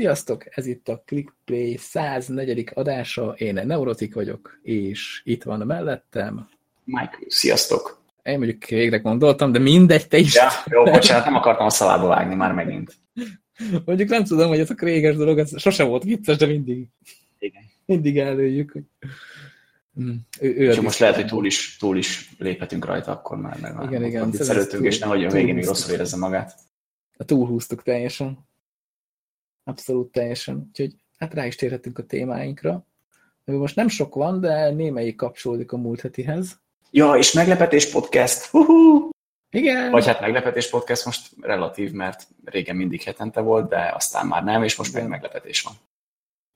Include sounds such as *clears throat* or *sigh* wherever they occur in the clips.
Sziasztok! Ez itt a ClickPlay 104. adása. Én Neurotik vagyok, és itt van mellettem. Mike, sziasztok! Én mondjuk végre gondoltam, de mindegy, te is. Ja, jó, bocsánat, nem akartam a szalába vágni már megint. Mondjuk nem tudom, hogy ez a kréges dolog, ez sose volt vicces, de mindig, Igen. mindig előjük. Mm. Ő, ő és most lehet, hogy túl is, túl is léphetünk rajta akkor már, meg igen, igen, viccelődtünk, és nehogy a végén még rosszul érezze magát. Túlhúztuk teljesen. Abszolút teljesen. Úgyhogy hát rá is térhetünk a témáinkra. Most nem sok van, de némelyik kapcsolódik a múlt hetihez. Ja, és meglepetés podcast. Hú-hú! Igen. Vagy hát meglepetés podcast most relatív, mert régen mindig hetente volt, de aztán már nem, és most meg meglepetés van.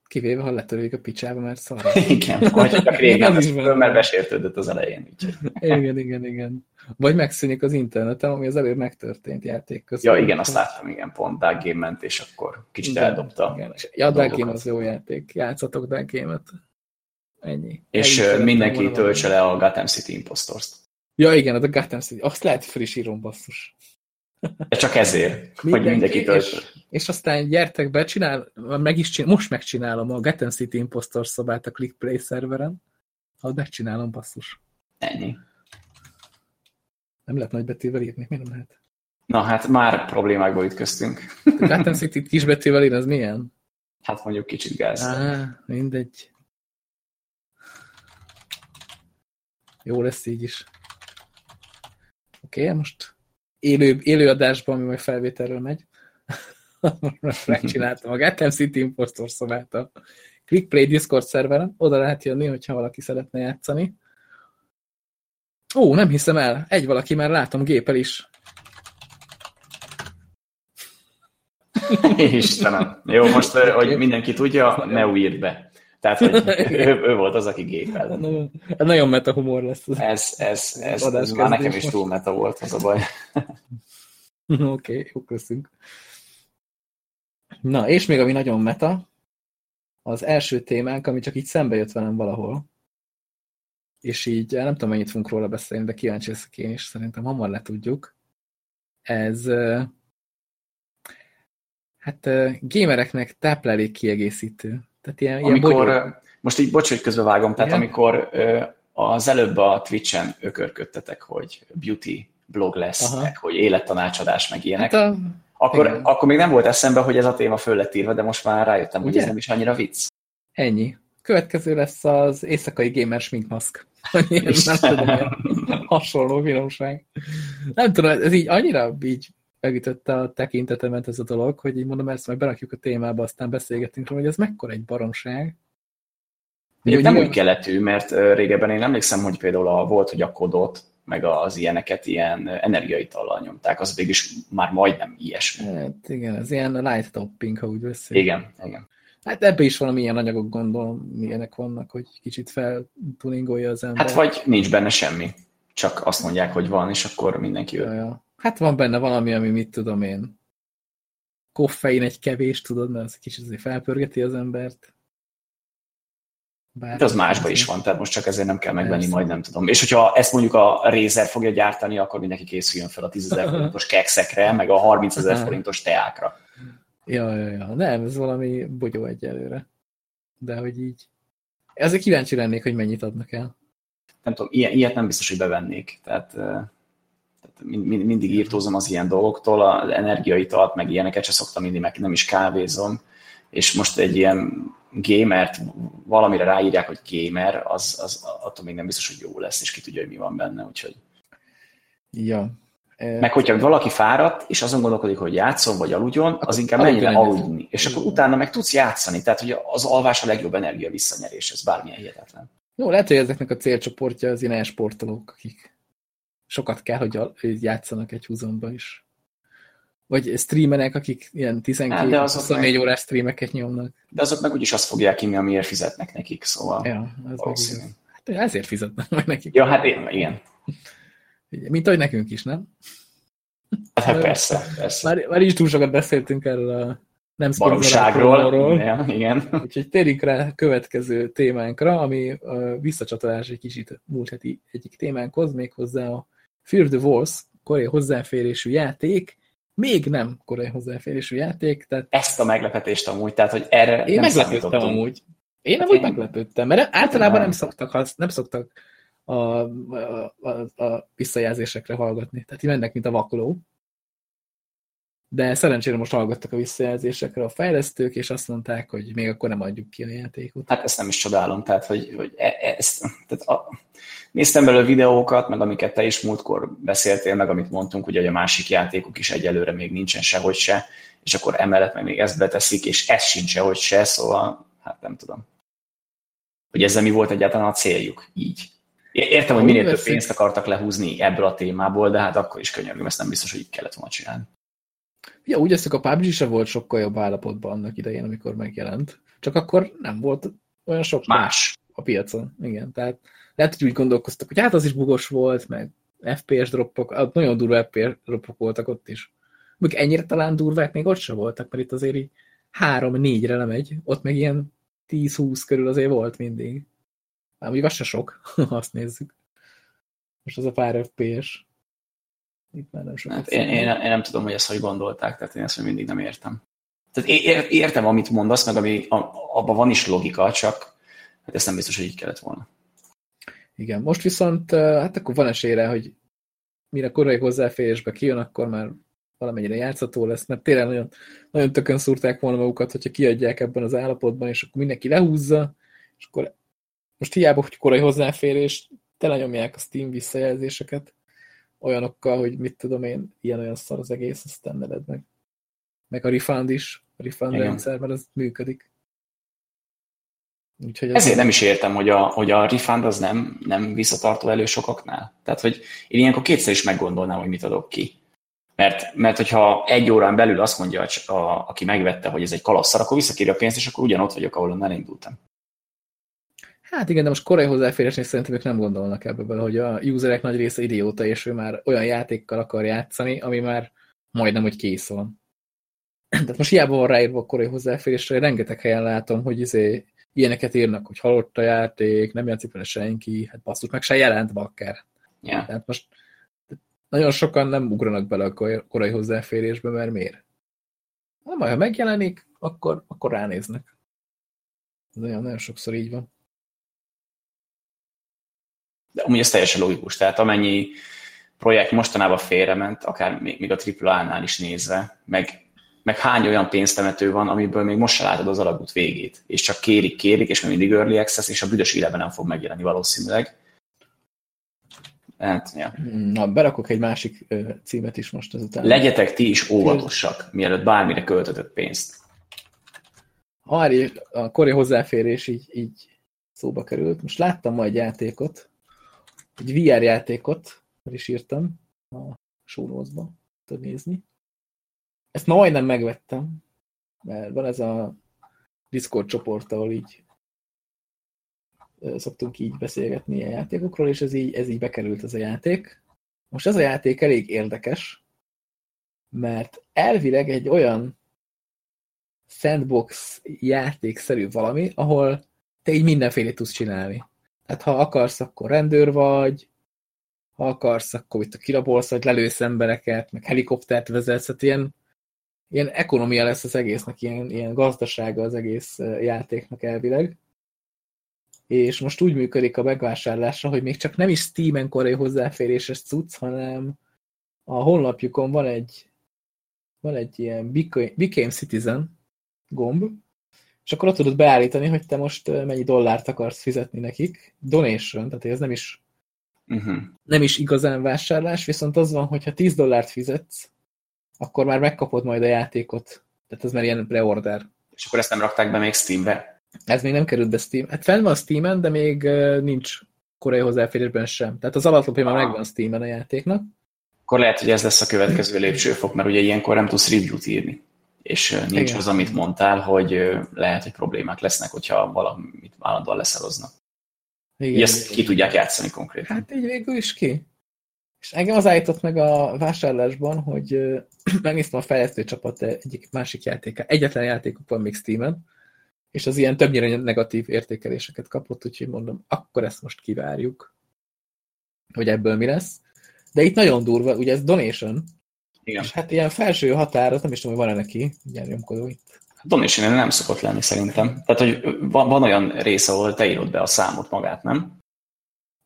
Kivéve, ha letörőjük a picsába, mert szar. *laughs* igen, vagy csak régen, az mert besértődött az elején. Úgyhogy. igen, igen, igen. Vagy megszűnik az interneten, ami az előbb megtörtént játék közben. Ja, igen, azt láttam, igen, pont Dark Game ment, és akkor kicsit igen, eldobta. Igen. Ja, Dark Game az jó játék. Játszatok Dark Game-et. Ennyi. És Ennyi mindenki töltse le a Gotham City Impostors-t. Ja, igen, a Gotham City. Azt lehet frissírom, basszus. De csak ezért, mindenki, hogy mindenki töltse. És, és aztán gyertek be, csinál, meg is csinál, most megcsinálom a Gotham City Impostors szobát a ClickPlay szerveren. Ha megcsinálom, basszus. Ennyi. Nem lehet nagybetűvel írni? Mi nem lehet? Na hát már problémákba ütköztünk. *laughs* Gotham City kisbetűvel írni, az milyen? Hát mondjuk kicsit gáz. Á, mindegy. Jó lesz így is. Oké, okay, most élő, élő adásban, ami majd felvételről megy. *laughs* most megcsináltam a Gotham City Impostor szobát a ClickPlay Discord szerveren. Oda lehet jönni, hogyha valaki szeretne játszani. Ó, nem hiszem el. Egy valaki már látom gépel is. *laughs* Istenem. Jó, most, hogy mindenki tudja, ne írd be. Tehát, hogy ő, ő volt az, aki gépel. *laughs* Nagyon, nagyon meta humor lesz. Ez, ez, ez, ez, ez már nekem is túl meta volt, az a baj. Oké, okay, jó, köszönjük. Na, és még ami nagyon meta, az első témánk, ami csak így szembe jött velem valahol, és így nem tudom, mennyit fogunk róla beszélni, de kíváncsi leszek én is, szerintem hamar le tudjuk. Ez hát gamereknek táplálék kiegészítő. Tehát ilyen, amikor, ilyen most így bocs, hogy közbevágom, tehát Igen? amikor az előbb a Twitch-en ökörködtetek, hogy beauty blog lesz, Aha. hogy élettanácsadás, meg ilyenek, hát a... akkor, akkor még nem volt eszembe, hogy ez a téma föl lett írva, de most már rájöttem, Ugye? hogy ez nem is annyira vicc. Ennyi. Következő lesz az éjszakai gamer sminkmaszk. *laughs* nem tudom, hasonló finomság. Nem tudom, ez így annyira így megütötte a tekintetemet ez a dolog, hogy így mondom, ezt majd berakjuk a témába, aztán beszélgetünk róla, hogy ez mekkora egy baromság. Ugye, nem úgy keletű, mert régebben én emlékszem, hogy például a, volt, hogy a kodot, meg az ilyeneket ilyen energiaitallal nyomták, az végig már majdnem ilyesmi. Hát igen, ez ilyen light topping, ha úgy veszik. Igen, igen. Hát ebbe is valami ilyen anyagok gondolom, milyenek vannak, hogy kicsit feltuningolja az ember. Hát vagy nincs benne semmi, csak azt mondják, hogy van, és akkor mindenki ja, ja. Hát van benne valami, ami mit tudom én. Koffein egy kevés, tudod, mert az kicsit azért felpörgeti az embert. Bár De az másban is van, tehát most csak ezért nem kell megvenni, Persze. majd nem tudom. És hogyha ezt mondjuk a Razer fogja gyártani, akkor mindenki készüljön fel a 10 ezer forintos kekszekre, meg a 30 ezer forintos teákra. Ja, ja, ja. Nem, ez valami bogyó egyelőre. De hogy így... Ezért kíváncsi lennék, hogy mennyit adnak el. Nem tudom, ilyet nem biztos, hogy bevennék. Tehát, tehát mindig írtózom az ilyen dolgoktól, az energiaitalt, meg ilyeneket se szoktam inni, meg nem is kávézom. És most egy ilyen gamert valamire ráírják, hogy gamer, az, az attól még nem biztos, hogy jó lesz, és ki tudja, hogy mi van benne, úgyhogy... Ja, meg hogyha valaki fáradt, és azon gondolkodik, hogy játszon, vagy aludjon, az inkább menjen aludni. És akkor utána meg tudsz játszani. Tehát, hogy az alvás a legjobb energia visszanyerés, ez bármilyen hihetetlen. Jó, lehet, hogy ezeknek a célcsoportja az ilyen sportolók, akik sokat kell, hogy játszanak egy húzomba is. Vagy streamenek, akik ilyen 12-24 meg... órás streameket nyomnak. De azok meg úgyis azt fogják inni, amiért fizetnek nekik, szóval ja, ez Hát ezért fizetnek meg nekik. Ja, hát én, igen. Mint ahogy nekünk is, nem? Hát persze, persze. Már, már is túl sokat beszéltünk erről a nem szponzorálról. Ja, igen. Úgyhogy térjünk rá a következő témánkra, ami visszacsatolás egy kicsit múlt heti egyik témánkhoz, méghozzá a Fear the Walls, koreai hozzáférésű játék, még nem korai hozzáférésű játék. Tehát... Ezt a meglepetést amúgy, tehát hogy erre Én nem meglepődtem amúgy. Én nem úgy meglepődtem, mert általában nem szoktak, nem szoktak a, a, a, a visszajelzésekre hallgatni. Tehát így mennek, mint a vakló. De szerencsére most hallgattak a visszajelzésekre a fejlesztők, és azt mondták, hogy még akkor nem adjuk ki a játékot. Hát ezt nem is csodálom, tehát hogy, hogy e, ezt, tehát a, néztem belőle videókat, meg amiket te is múltkor beszéltél, meg amit mondtunk, ugye, hogy a másik játékok is egyelőre még nincsen sehogy se, és akkor emellett meg még ezt beteszik, és ez sincs sehogy se, szóval hát nem tudom. Hogy ezzel mi volt egyáltalán a céljuk, így. Értem, hogy minél több pénzt akartak lehúzni ebből a témából, de hát akkor is könyörgöm, ezt nem biztos, hogy így kellett volna csinálni. Ja, úgy ezt a PUBG se volt sokkal jobb állapotban annak idején, amikor megjelent. Csak akkor nem volt olyan sok más a piacon. Igen, tehát lehet, hogy úgy gondolkoztak, hogy hát az is bugos volt, meg FPS droppok, nagyon durva FPS droppok voltak ott is. Még ennyire talán durvák még ott se voltak, mert itt azért így 3-4-re lemegy, ott meg ilyen 10-20 körül azért volt mindig. Hát mondjuk az se sok, *laughs* ha azt nézzük. Most az a pár FPS. Itt már nem sokat hát én, én, én, nem tudom, hogy ezt hogy gondolták, tehát én ezt még mindig nem értem. Tehát értem, amit mondasz, meg ami, abban van is logika, csak hát ezt nem biztos, hogy így kellett volna. Igen, most viszont hát akkor van esélyre, hogy mire korai hozzáférésbe kijön, akkor már valamennyire játszható lesz, mert tényleg nagyon, nagyon tökön szúrták volna magukat, hogyha kiadják ebben az állapotban, és akkor mindenki lehúzza, és akkor most hiába, hogy korai hozzáférés, telenyomják a Steam visszajelzéseket olyanokkal, hogy mit tudom én, ilyen-olyan szar az egész, aztán neved meg. Meg a refund is, a refund Igen. rendszer, mert az működik. Úgyhogy ez Ezért nem is értem, hogy a, hogy a refund az nem, nem visszatartó elő sokaknál. Tehát, hogy én ilyenkor kétszer is meggondolnám, hogy mit adok ki. Mert, mert hogyha egy órán belül azt mondja, a, a, aki megvette, hogy ez egy kalasszar, akkor visszakéri a pénzt, és akkor ugyanott vagyok, ahol elindultam. Hát igen, de most korai hozzáférésnél szerintem ők nem gondolnak ebbe bele, hogy a userek nagy része idióta, és ő már olyan játékkal akar játszani, ami már majdnem, hogy kész van. *clears throat* Tehát most hiába van ráírva a korai hozzáférésre, rengeteg helyen látom, hogy izé, ilyeneket írnak, hogy halott a játék, nem játszik vele senki, hát basszus, meg se jelent bakker. Yeah. Tehát most nagyon sokan nem ugranak bele a korai hozzáférésbe, mert miért? Na, majd ha megjelenik, akkor, akkor ránéznek. Ez nagyon, nagyon sokszor így van. De amúgy ez teljesen logikus. Tehát amennyi projekt mostanában félrement, akár még, még a AAA-nál is nézve, meg, meg hány olyan pénztemető van, amiből még most se látod az alagút végét, és csak kérik, kérik, és még mindig early access, és a büdös életben nem fog megjelenni valószínűleg. Hát, ja. Na, berakok egy másik ö, címet is most ezután. Legyetek ti is óvatosak, mielőtt bármire költötött pénzt. Ha a kori hozzáférés így, így szóba került, most láttam majd játékot, egy VR játékot, el is írtam a shownotes tudod nézni. Ezt majdnem megvettem, mert van ez a Discord csoport, ahol így szoktunk így beszélgetni a játékokról, és ez így, ez így bekerült ez a játék. Most ez a játék elég érdekes, mert elvileg egy olyan sandbox játékszerű valami, ahol te így mindenféle tudsz csinálni. Tehát ha akarsz, akkor rendőr vagy, ha akarsz, akkor itt a kirabolsz, vagy lelősz embereket, meg helikoptert vezetsz, tehát ilyen, ilyen ekonomia lesz az egésznek, ilyen, ilyen gazdasága az egész játéknak elvileg. És most úgy működik a megvásárlása, hogy még csak nem is Steam-en korai hozzáféréses cucc, hanem a honlapjukon van egy van egy ilyen Became Citizen gomb, és akkor ott tudod beállítani, hogy te most mennyi dollárt akarsz fizetni nekik. Donation, tehát ez nem is, uh -huh. nem is igazán vásárlás, viszont az van, hogyha 10 dollárt fizetsz, akkor már megkapod majd a játékot. Tehát ez már ilyen preorder. És akkor ezt nem rakták be még Steambe? Ez még nem került be Steam. Hát fenn van Steamen, de még nincs korai hozzáférésben sem. Tehát az alaplapja már megvan Steamen a játéknak. Akkor lehet, hogy ez lesz a következő lépcsőfok, mert ugye ilyenkor nem tudsz review-t írni és nincs Igen. az, amit mondtál, hogy lehet, hogy problémák lesznek, hogyha valamit állandóan leszeloznak. Igen, ezt ki tudják játszani konkrétan. Hát így végül is ki. És engem az állított meg a vásárlásban, hogy *clears throat* megnéztem a fejlesztő csapat egyik másik játéka. Egyetlen játékuk van még Steam-en, és az ilyen többnyire negatív értékeléseket kapott, úgyhogy mondom, akkor ezt most kivárjuk, hogy ebből mi lesz. De itt nagyon durva, ugye ez donation, Igen. És hát ilyen felső határa, nem is tudom, hogy van-e neki, ilyen nyomkodó itt. Donation nem szokott lenni szerintem. Tehát, hogy van, van olyan rész, ahol te írod be a számot magát, nem?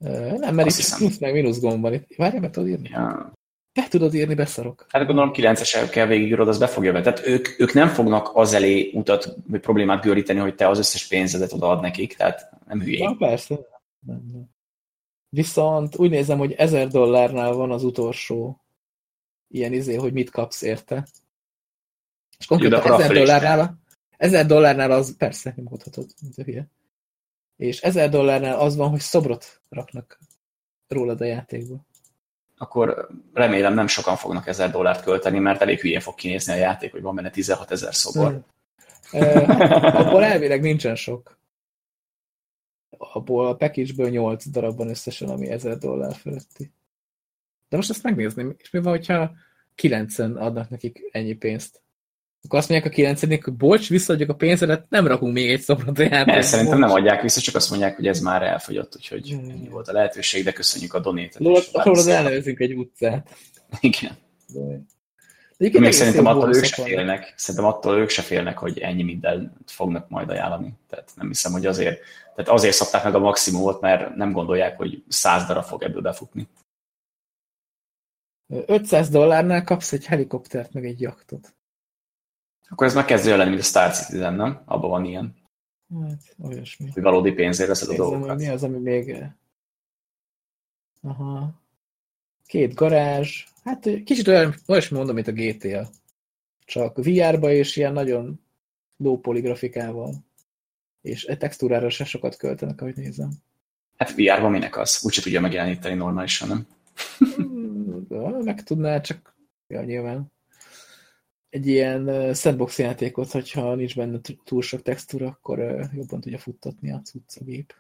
Ö, Nem, mert Azt itt plusz meg mínusz gomb van. Várjál, meg tudod írni? Ja. Be tudod írni, beszarok. Hát gondolom 9-es kell végigírod, az be fogja be. Tehát ők, ők nem fognak az elé utat, vagy problémát göríteni, hogy te az összes pénzedet odaad nekik, tehát nem hülyék. Ja, persze. Nem, nem. Viszont úgy nézem, hogy 1000 dollárnál van az utolsó ilyen izé, hogy mit kapsz érte. És konkrétan akkor 1000 afölé is dollárnál, 1000 dollárnál az, persze, nem mondhatod, mint a hülye. És 1000 dollárnál az van, hogy szobrot raknak rólad a játékba. Akkor remélem nem sokan fognak 1000 dollárt költeni, mert elég hülyén fog kinézni a játék, hogy van benne 16 ezer szobor. Abból elvileg nincsen sok. Abból a package-ből 8 darab van összesen, ami 1000 dollár fölötti. De most ezt megnézném, és mi van, hogyha 9-en adnak nekik ennyi pénzt? Akkor azt mondják a 9 hogy bocs, visszaadjuk a pénzedet, nem rakunk még egy szobrot a játékba. Ne, szerintem nem adják vissza, csak azt mondják, hogy ez már elfogyott, úgyhogy Hmm. ennyi volt a lehetőség, de köszönjük a donétet. Rólad, és rólad válaszol. elnevezünk egy utcát. Igen. De... De Még szerintem attól ők se félnek, szerintem attól ők se félnek, hogy ennyi mindent fognak majd ajánlani. Tehát nem hiszem, hogy azért, tehát azért szabták meg a maximumot, mert nem gondolják, hogy száz darab fog ebből befutni. 500 dollárnál kapsz egy helikoptert, meg egy jaktot. Akkor ez már kezdő lenni, mint a Star Citizen, nem? Abban van ilyen, Hát, olyasmi. hogy valódi pénzért veszed a dolgokat. mi az, ami még... Aha. Két garázs. Hát kicsit olyan, olyasmi mondom, mint a GTA. Csak VR-ba és ilyen nagyon low poly grafikával. És egy textúrára se sokat költenek, ahogy nézem. Hát VR-ban minek az? Úgyse tudja megjeleníteni normálisan, nem? *laughs* Meg tudná, csak ja, nyilván egy ilyen sandbox játékot, hogyha nincs benne túl sok textúra, akkor jobban tudja futtatni a cucc a gép.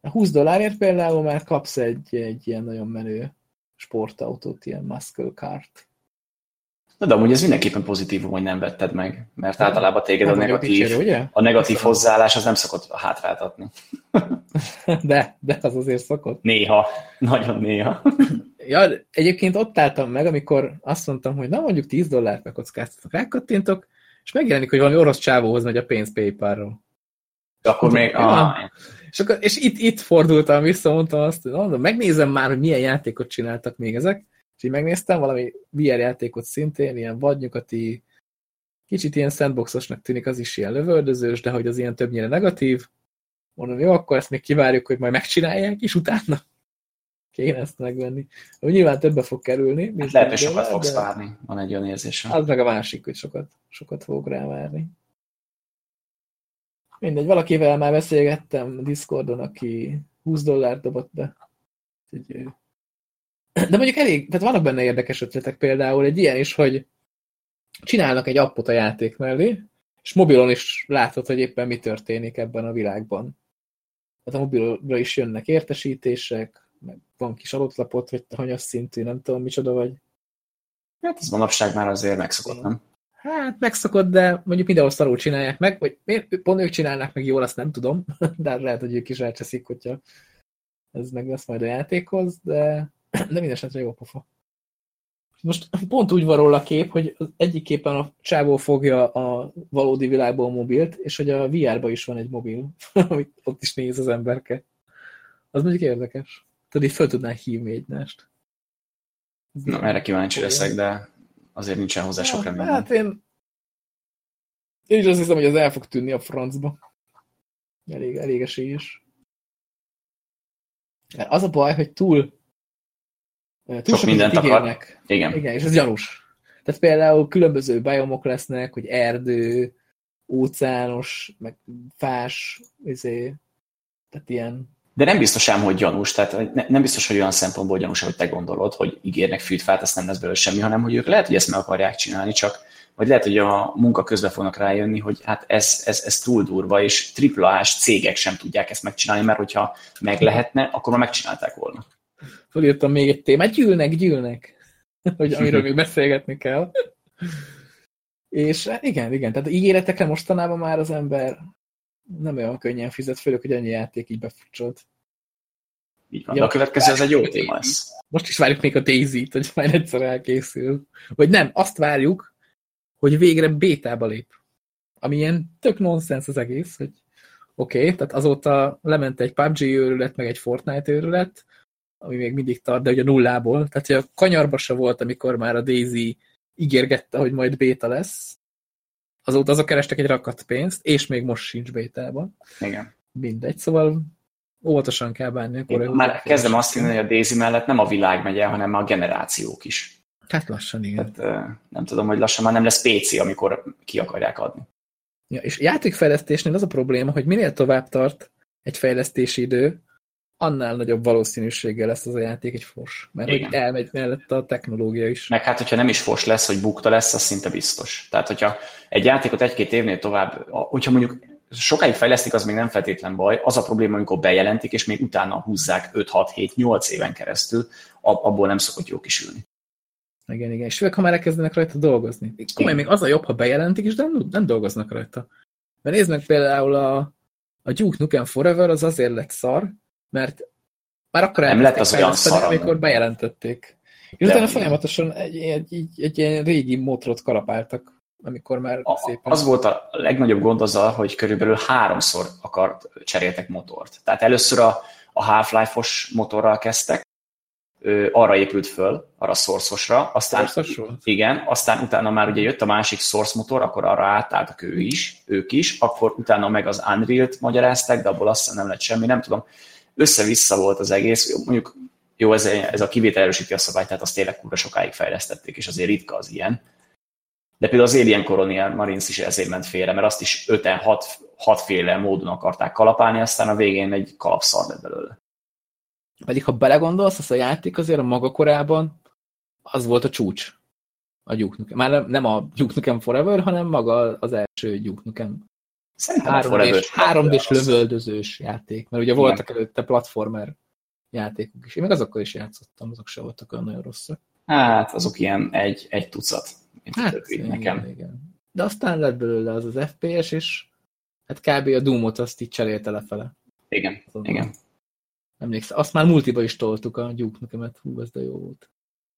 A 20 dollárért például már kapsz egy, egy ilyen nagyon menő sportautót, ilyen muscle cart. Na, de amúgy ez mindenképpen pozitívum, hogy nem vetted meg, mert általában téged a Nem negatív, dicsérő, ugye? a negatív Köszönöm. hozzáállás az nem szokott hátráltatni. *laughs* De, de az azért szokott. Néha, nagyon néha. Ja, egyébként ott álltam meg, amikor azt mondtam, hogy na mondjuk 10 dollárt megkockáztatok, rákattintok, és megjelenik, hogy valami orosz csávóhoz megy a pénz PayPal-ról. Akkor még... Ah, És, akkor, és itt, itt fordultam vissza, mondtam azt, hogy mondom, megnézem már, hogy milyen játékot csináltak még ezek, és így megnéztem valami VR játékot szintén, ilyen vadnyugati, kicsit ilyen sandboxosnak tűnik, az is ilyen lövöldözős, de hogy az ilyen többnyire negatív. Mondom, jó, akkor ezt még kivárjuk, hogy majd megcsinálják, és utána kéne ezt megvenni. Hogy nyilván többe fog kerülni. mint hát lehet, hogy sokat dollár, fogsz de várni. Van egy olyan érzésem. Az meg a másik, hogy sokat, sokat fogok rávárni. Mindegy, valakivel már beszélgettem Discordon, aki 20 dollárt dobott be. De mondjuk elég, tehát vannak benne érdekes ötletek például, egy ilyen is, hogy csinálnak egy appot a játék mellé, és mobilon is látod, hogy éppen mi történik ebben a világban. Tehát a mobilra is jönnek értesítések, van kis adatlapot, hogy te hanyas szintű, nem tudom micsoda vagy. Hát ez manapság már azért megszokott, nem? Hát megszokott, de mondjuk mindenhol szarul csinálják meg, vagy miért pont ők csinálnak meg jól, azt nem tudom, *laughs* de hát lehet, hogy ők is elcseszik, hogyha ez meg lesz majd a játékhoz, de, *clears throat* de minden esetre jó pofa. Most pont úgy van róla a kép, hogy az egyik képen a csávó fogja a valódi világból a mobilt, és hogy a VR-ba is van egy mobil, *laughs* amit ott is néz az emberke. Az mondjuk érdekes. Tudod, így fel tudnánk hívni egymást. Ez Na, erre kíváncsi olyan. leszek, de azért nincsen hozzá sok reményem. Hát én, én is azt hiszem, hogy az el fog tűnni a francba. Elég, elég esélyes. Mert az a baj, hogy túl, túl Sok mindent akar. ígérnek. Igen. Igen, és ez gyanús. Tehát például különböző biomok lesznek, hogy erdő, óceános, meg fás, izé, tehát ilyen De nem biztos ám, hogy gyanús, tehát ne- nem biztos, hogy olyan szempontból gyanús, hogy te gondolod, hogy ígérnek fűtfát, ezt nem lesz belőle semmi, hanem hogy ők lehet, hogy ezt meg akarják csinálni, csak vagy lehet, hogy a munka közben fognak rájönni, hogy hát ez, ez, ez túl durva, és triplás cégek sem tudják ezt megcsinálni, mert hogyha meg lehetne, akkor már megcsinálták volna. Fölírtam még egy témát, gyűlnek, gyűlnek, *laughs* hogy amiről még beszélgetni kell. *laughs* És hát igen, igen, tehát ígéretekre mostanában már az ember nem olyan könnyen fizet, főleg, hogy annyi játék így befutcsolt. Így van. Ja, a következő az egy jó téma lesz. Most is várjuk még a Daisy-t, hogy majd egyszer elkészül. Vagy nem, azt várjuk, hogy végre bétába lép. Ami ilyen tök nonsens az egész, hogy oké, okay, tehát azóta lement egy PUBG őrület, meg egy Fortnite őrület, ami még mindig tart, de ugye nullából. Tehát hogy a kanyarba se volt, amikor már a Daisy ígérgette, hogy majd béta lesz. Azóta azok kerestek egy rakat pénzt, és még most sincs bétában. Igen. Mindegy, szóval óvatosan kell bánni. Akkor már kezdem azt hinni, hogy a Daisy mellett nem a világ megy el, hanem a generációk is. Hát lassan, igen. Tehát, nem tudom, hogy lassan már nem lesz PC, amikor ki akarják adni. Ja, és játékfejlesztésnél az a probléma, hogy minél tovább tart egy fejlesztési idő, annál nagyobb valószínűséggel lesz az a játék egy fos. Mert Igen. hogy elmegy mellette a technológia is. Meg hát, hogyha nem is fos lesz, hogy bukta lesz, az szinte biztos. Tehát, hogyha egy játékot egy-két évnél tovább, hogyha mondjuk sokáig fejlesztik, az még nem feltétlen baj. Az a probléma, amikor bejelentik, és még utána húzzák 5-6-7-8 éven keresztül, abból nem szokott jó kisülni. Igen, igen. És főleg, ha már elkezdenek rajta dolgozni. Komolyan még az a jobb, ha bejelentik, és nem, nem dolgoznak rajta. Mert nézd meg például a, a Duke Nukem Forever, az azért lett szar, mert már akkor nem lett az olyan szar, amikor bejelentették. És utána folyamatosan egy, egy, egy, egy ilyen régi motrot kalapáltak, amikor már a, szépen... Az volt a legnagyobb gond azzal, hogy körülbelül háromszor akart cseréltek motort. Tehát először a, a Half-Life-os motorral kezdtek, arra épült föl, arra source aztán igen, aztán utána már ugye jött a másik source motor, akkor arra átálltak ő is, ők is, akkor utána meg az Unreal-t magyarázták, de abból azt nem lett semmi, nem tudom, össze-vissza volt az egész, mondjuk jó, ez, ez a kivétel erősíti a szabályt, tehát azt tényleg kurva sokáig fejlesztették, és azért ritka az ilyen. De például az Alien Colonial Marines is ezért ment félre, mert azt is 5-6 féle módon akarták kalapálni, aztán a végén egy kalapszar lett belőle. Pedig ha belegondolsz, az a játék azért a maga korában az volt a csúcs. A Duke Nukem. Már nem a Duke Nukem Forever, hanem maga az első Duke Nukem. Szerintem három és, három és lövöldözős játék, mert ugye voltak Igen. előtte platformer játékok is. Én meg azokkal is játszottam, azok se voltak olyan nagyon rosszak. Hát, azok ilyen egy, egy tucat. Hát, igen, nekem. Igen. De aztán lett belőle az az FPS, és hát kb. a Doom-ot azt így cserélte lefele. Igen, Azon igen. Emlékszem, azt már multiba is toltuk a Duke Nukemet, hú, ez de jó volt.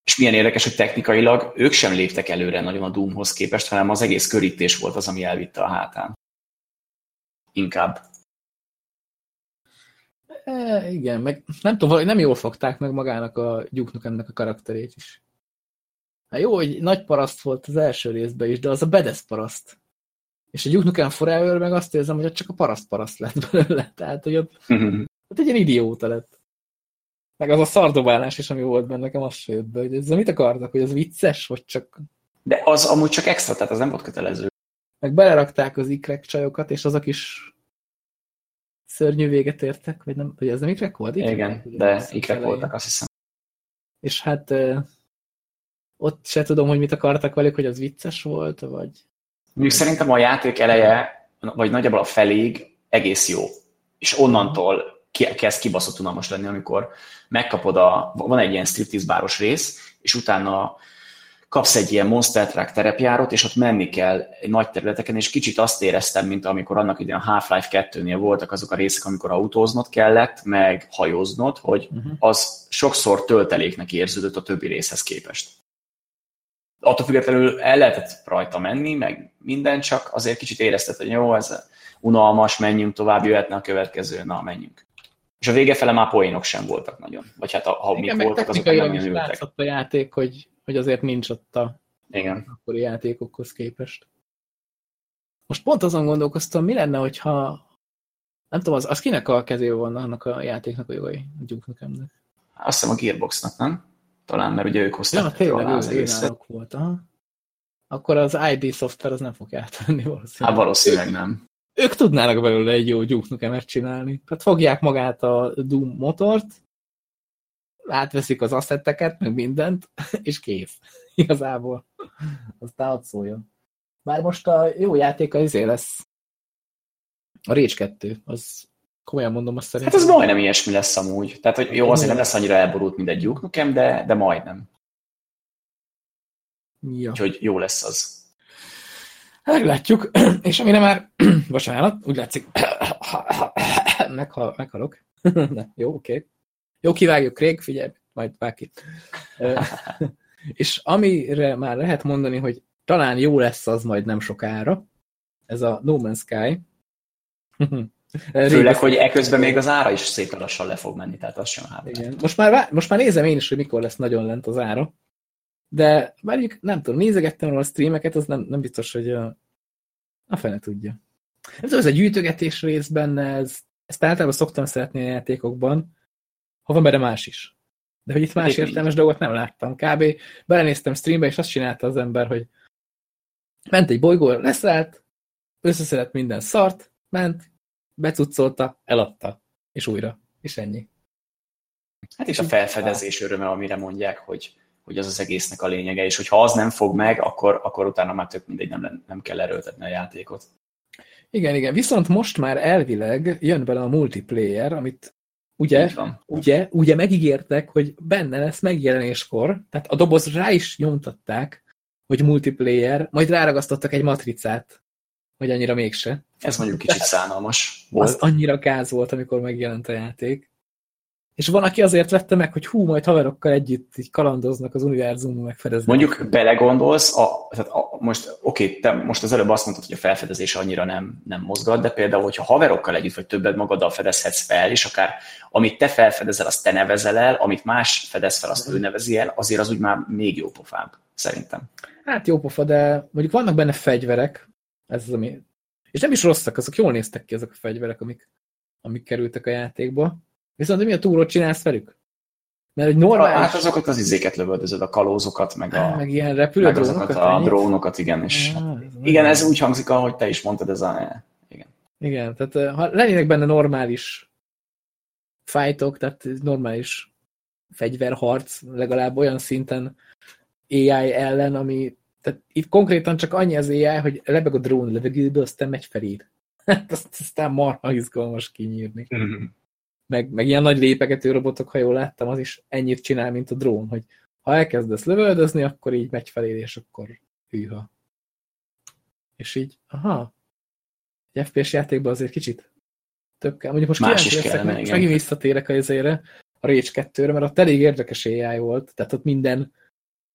És milyen érdekes, hogy technikailag ők sem léptek előre nagyon a Doomhoz képest, hanem az egész körítés volt az, ami elvitte a hátán. Inkább. E, igen, meg nem tudom, nem jól fogták meg magának a Duke Nukemnek a karakterét is. Hát jó, hogy nagy paraszt volt az első részben is, de az a bedes paraszt. És a Duke Nukem Forever meg azt érzem, hogy csak a paraszt paraszt lett belőle. *laughs* Tehát, hogy ott Hát egy ilyen idióta lett. Meg az a szardobálás is, ami volt benne, nekem az se jött be, hogy ezzel mit akartak, hogy ez vicces, vagy csak... De az amúgy csak extra, tehát az nem volt kötelező. Meg belerakták az ikrek csajokat, és azok is szörnyű véget értek, vagy nem, vagy ez nem ikrek volt? Ikrek? Igen, de ikrek voltak, azt hiszem. És hát ott se tudom, hogy mit akartak velük, hogy az vicces volt, vagy... Mondjuk szerintem a játék eleje, vagy nagyjából a feléig egész jó és onnantól kezd kibaszott unalmas lenni, amikor megkapod a, van egy ilyen striptease báros rész, és utána kapsz egy ilyen Monster Truck terepjárót, és ott menni kell nagy területeken, és kicsit azt éreztem, mint amikor annak idején a Half-Life 2-nél voltak azok a részek, amikor autóznod kellett, meg hajóznod, hogy uh-huh. az sokszor tölteléknek érződött a többi részhez képest. Attól függetlenül el lehetett rajta menni, meg minden, csak azért kicsit érezted, hogy jó, ez unalmas, menjünk tovább, jöhetne a következő, na, menjünk. És a vége fele már poénok sem voltak nagyon. Vagy hát ha mik voltak, azok nem ültek. a játék, hogy, hogy azért nincs ott a Igen. akkori játékokhoz képest. Most pont azon gondolkoztam, mi lenne, hogyha nem tudom, az, az kinek a kezében van annak a játéknak a jogai, a Duke? Azt hiszem a Gearboxnak, nem? Talán, mert ugye ők hozták. Ja, tényleg, ő volt. Aha. Akkor az ID szoftver az nem fog átvenni valószínűleg. Hát valószínűleg nem ők tudnának belőle egy jó Duke Nukemet csinálni. Tehát fogják magát a Doom motort, átveszik az asszetteket, meg mindent, *laughs* és kész. Igazából. Aztán ott szóljon. Bár most a jó játék az izé lesz. A Rage 2, az komolyan mondom azt szerintem. Hát ez majdnem ilyesmi lesz amúgy. Tehát, hogy jó, azért nem lesz annyira elborult, mint egy Duke Nukem, de, de majdnem. Ja. Úgyhogy jó lesz az. Meglátjuk, *clears throat* és amire már, *clears throat* bocsánat, úgy látszik, *clears throat* meghal, meghalok. jó, oké. Okay. Jó, kivágjuk, Craig, figyelj, majd bárki. *laughs* és amire már lehet mondani, hogy talán jó lesz az majd nem sokára, ez a No Man's Sky. *laughs* Főleg, hogy eközben még az ára is szépen lassan le fog menni, tehát az sem hát. Igen. Most már, most már nézem én is, hogy mikor lesz nagyon lent az ára. De várjuk, nem tudom, nézegettem róla a streameket, az nem, nem biztos, hogy a, a fene tudja. Ez a gyűjtögetés rész benne, ez, ezt általában szoktam szeretni a játékokban, ha van benne más is. De hogy itt más Én értelmes így. dolgot nem láttam. Kb. belenéztem streambe, és azt csinálta az ember, hogy ment egy bolygó, leszállt, összeszedett minden szart, ment, becuccolta, eladta, és újra, és ennyi. Hát és a felfedezés öröme, amire mondják, hogy, hogy az az egésznek a lényege, és hogyha az nem fog meg, akkor, akkor utána már tök mindegy, nem, nem kell erőltetni a játékot. Igen, igen. Viszont most már elvileg jön bele a multiplayer, amit ugye, ugye, ugye megígértek, hogy benne lesz megjelenéskor, tehát a doboz rá is nyomtatták, hogy multiplayer, majd ráragasztottak egy matricát, hogy annyira mégse. Ez mondjuk kicsit szánalmas volt. Az annyira káz volt, amikor megjelent a játék. És van, aki azért vette meg, hogy hú, majd haverokkal együtt így kalandoznak az univerzumon megfedezni. Mondjuk belegondolsz, a, tehát a, most oké, okay, te most az előbb azt mondtad, hogy a felfedezés annyira nem, nem mozgat, de például, hogyha haverokkal együtt vagy többet magaddal fedezhetsz fel, és akár amit te felfedezel, azt te nevezel el, amit más fedez fel, azt ő nevezi el, azért az úgy már még jó pofább, szerintem. Hát jó pofa, de mondjuk vannak benne fegyverek, ez az, ami... És nem is rosszak, azok jól néztek ki ezek a fegyverek, amik, amik kerültek a játékba. Viszont mi a túrót csinálsz velük? Mert egy normális... Hát azokat az izéket lövöldözöd, a kalózokat, meg, a, meg ilyen repülő meg azokat a drónokat, igen. És ah, igen, ez úgy hangzik, ahogy te is mondtad, ez a... Igen, igen tehát ha lennének benne normális fájtok, tehát normális fegyverharc, legalább olyan szinten AI ellen, ami tehát itt konkrétan csak annyi az AI, hogy lebeg a drón levegőbe, aztán megy feléd. *laughs* Hát azt aztán marha izgalmas kinyírni. Mm -hmm meg, meg ilyen nagy lépegető robotok, ha jól láttam, az is ennyit csinál, mint a drón, hogy ha elkezdesz lövöldözni, akkor így megy felé, és akkor hűha. És így, aha, egy FPS játékban azért kicsit több kell. Mondjuk most Más is kell, meg, megint visszatérek a izére, a Rage 2-re, mert ott elég érdekes AI volt, tehát ott minden,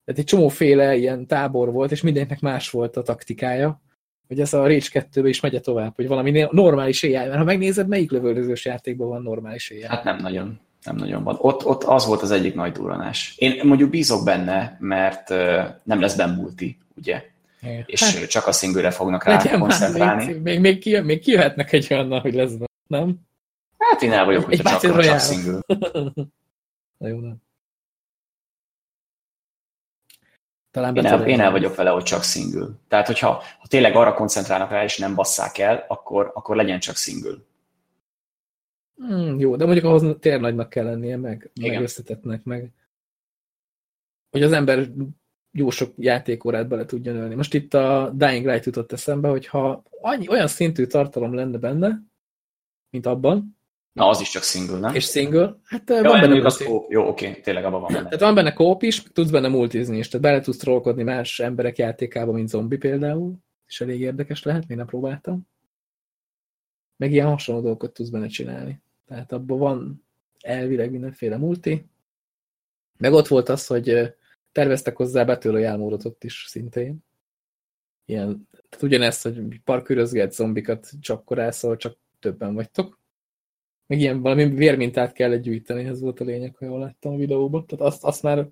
tehát egy csomóféle ilyen tábor volt, és mindenkinek más volt a taktikája, hogy ez a Rage 2 is megye tovább, hogy valami normális AI, mert ha megnézed, melyik lövöldözős játékban van normális AI? Hát nem nagyon. Nem nagyon van. Ott, ott az volt az egyik nagy duranás. Én mondjuk bízok benne, mert nem lesz benne multi, ugye? Igen. És hát, csak a szingőre fognak rá koncentrálni. Még, még, még, kijö, még kijöhetnek egy olyannal, hogy lesz benne, nem? Hát én el vagyok, hogy csak, csak single. *laughs* Na jó, nem. Talán én, el, én el vagyok vele, hogy csak single. Tehát, hogyha ha tényleg arra koncentrálnak rá, és nem basszák el, akkor, akkor legyen csak single. Hmm, jó, de mondjuk ahhoz tényleg nagynak kell lennie, meg, meg összetetnek, meg hogy az ember jó sok játékórát bele tudjon ölni. Most itt a Dying Light jutott eszembe, hogyha annyi, olyan szintű tartalom lenne benne, mint abban, Na, az is csak single, nem? És single. Hát ja, van benne az kóp. Jó, oké, okay, tényleg abban van benne. Tehát van benne kóp is, tudsz benne multizni is, tehát bele tudsz trollkodni más emberek játékába, mint zombi például, és elég érdekes lehet, még nem próbáltam. Meg ilyen hasonló dolgokat tudsz benne csinálni. Tehát abban van elvileg mindenféle multi. Meg ott volt az, hogy terveztek hozzá Battle Royale módot ott is szintén. Ilyen, tehát ugyanezt, hogy parkürözget zombikat csak korászol, csak többen vagytok meg ilyen valami vérmintát kellett gyűjteni, ez volt a lényeg, ha jól láttam a videóban. Tehát azt, azt már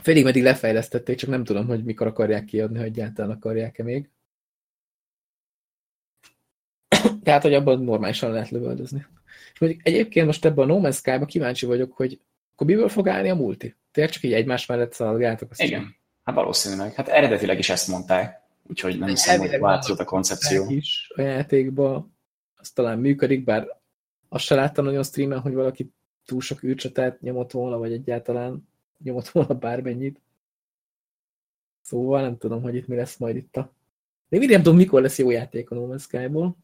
félig meddig lefejlesztették, csak nem tudom, hogy mikor akarják kiadni, hogy egyáltalán akarják-e még. *coughs* Tehát, hogy abban normálisan lehet lövöldözni. És mondjuk egyébként most ebben a No Man's Sky-ba kíváncsi vagyok, hogy akkor miből fog állni a multi? Tényleg csak így egymás mellett szaladgáltok? Igen, sem. hát valószínűleg. Hát eredetileg is ezt mondták, úgyhogy nem hiszem, hogy változott a koncepció. Is a játékban az talán működik, bár azt se láttam nagyon streamen, hogy valaki túl sok űrcsatát nyomott volna, vagy egyáltalán nyomott volna bármennyit. Szóval nem tudom, hogy itt mi lesz majd itt a... De én nem tudom, mikor lesz jó játék a No Man's Sky-ból.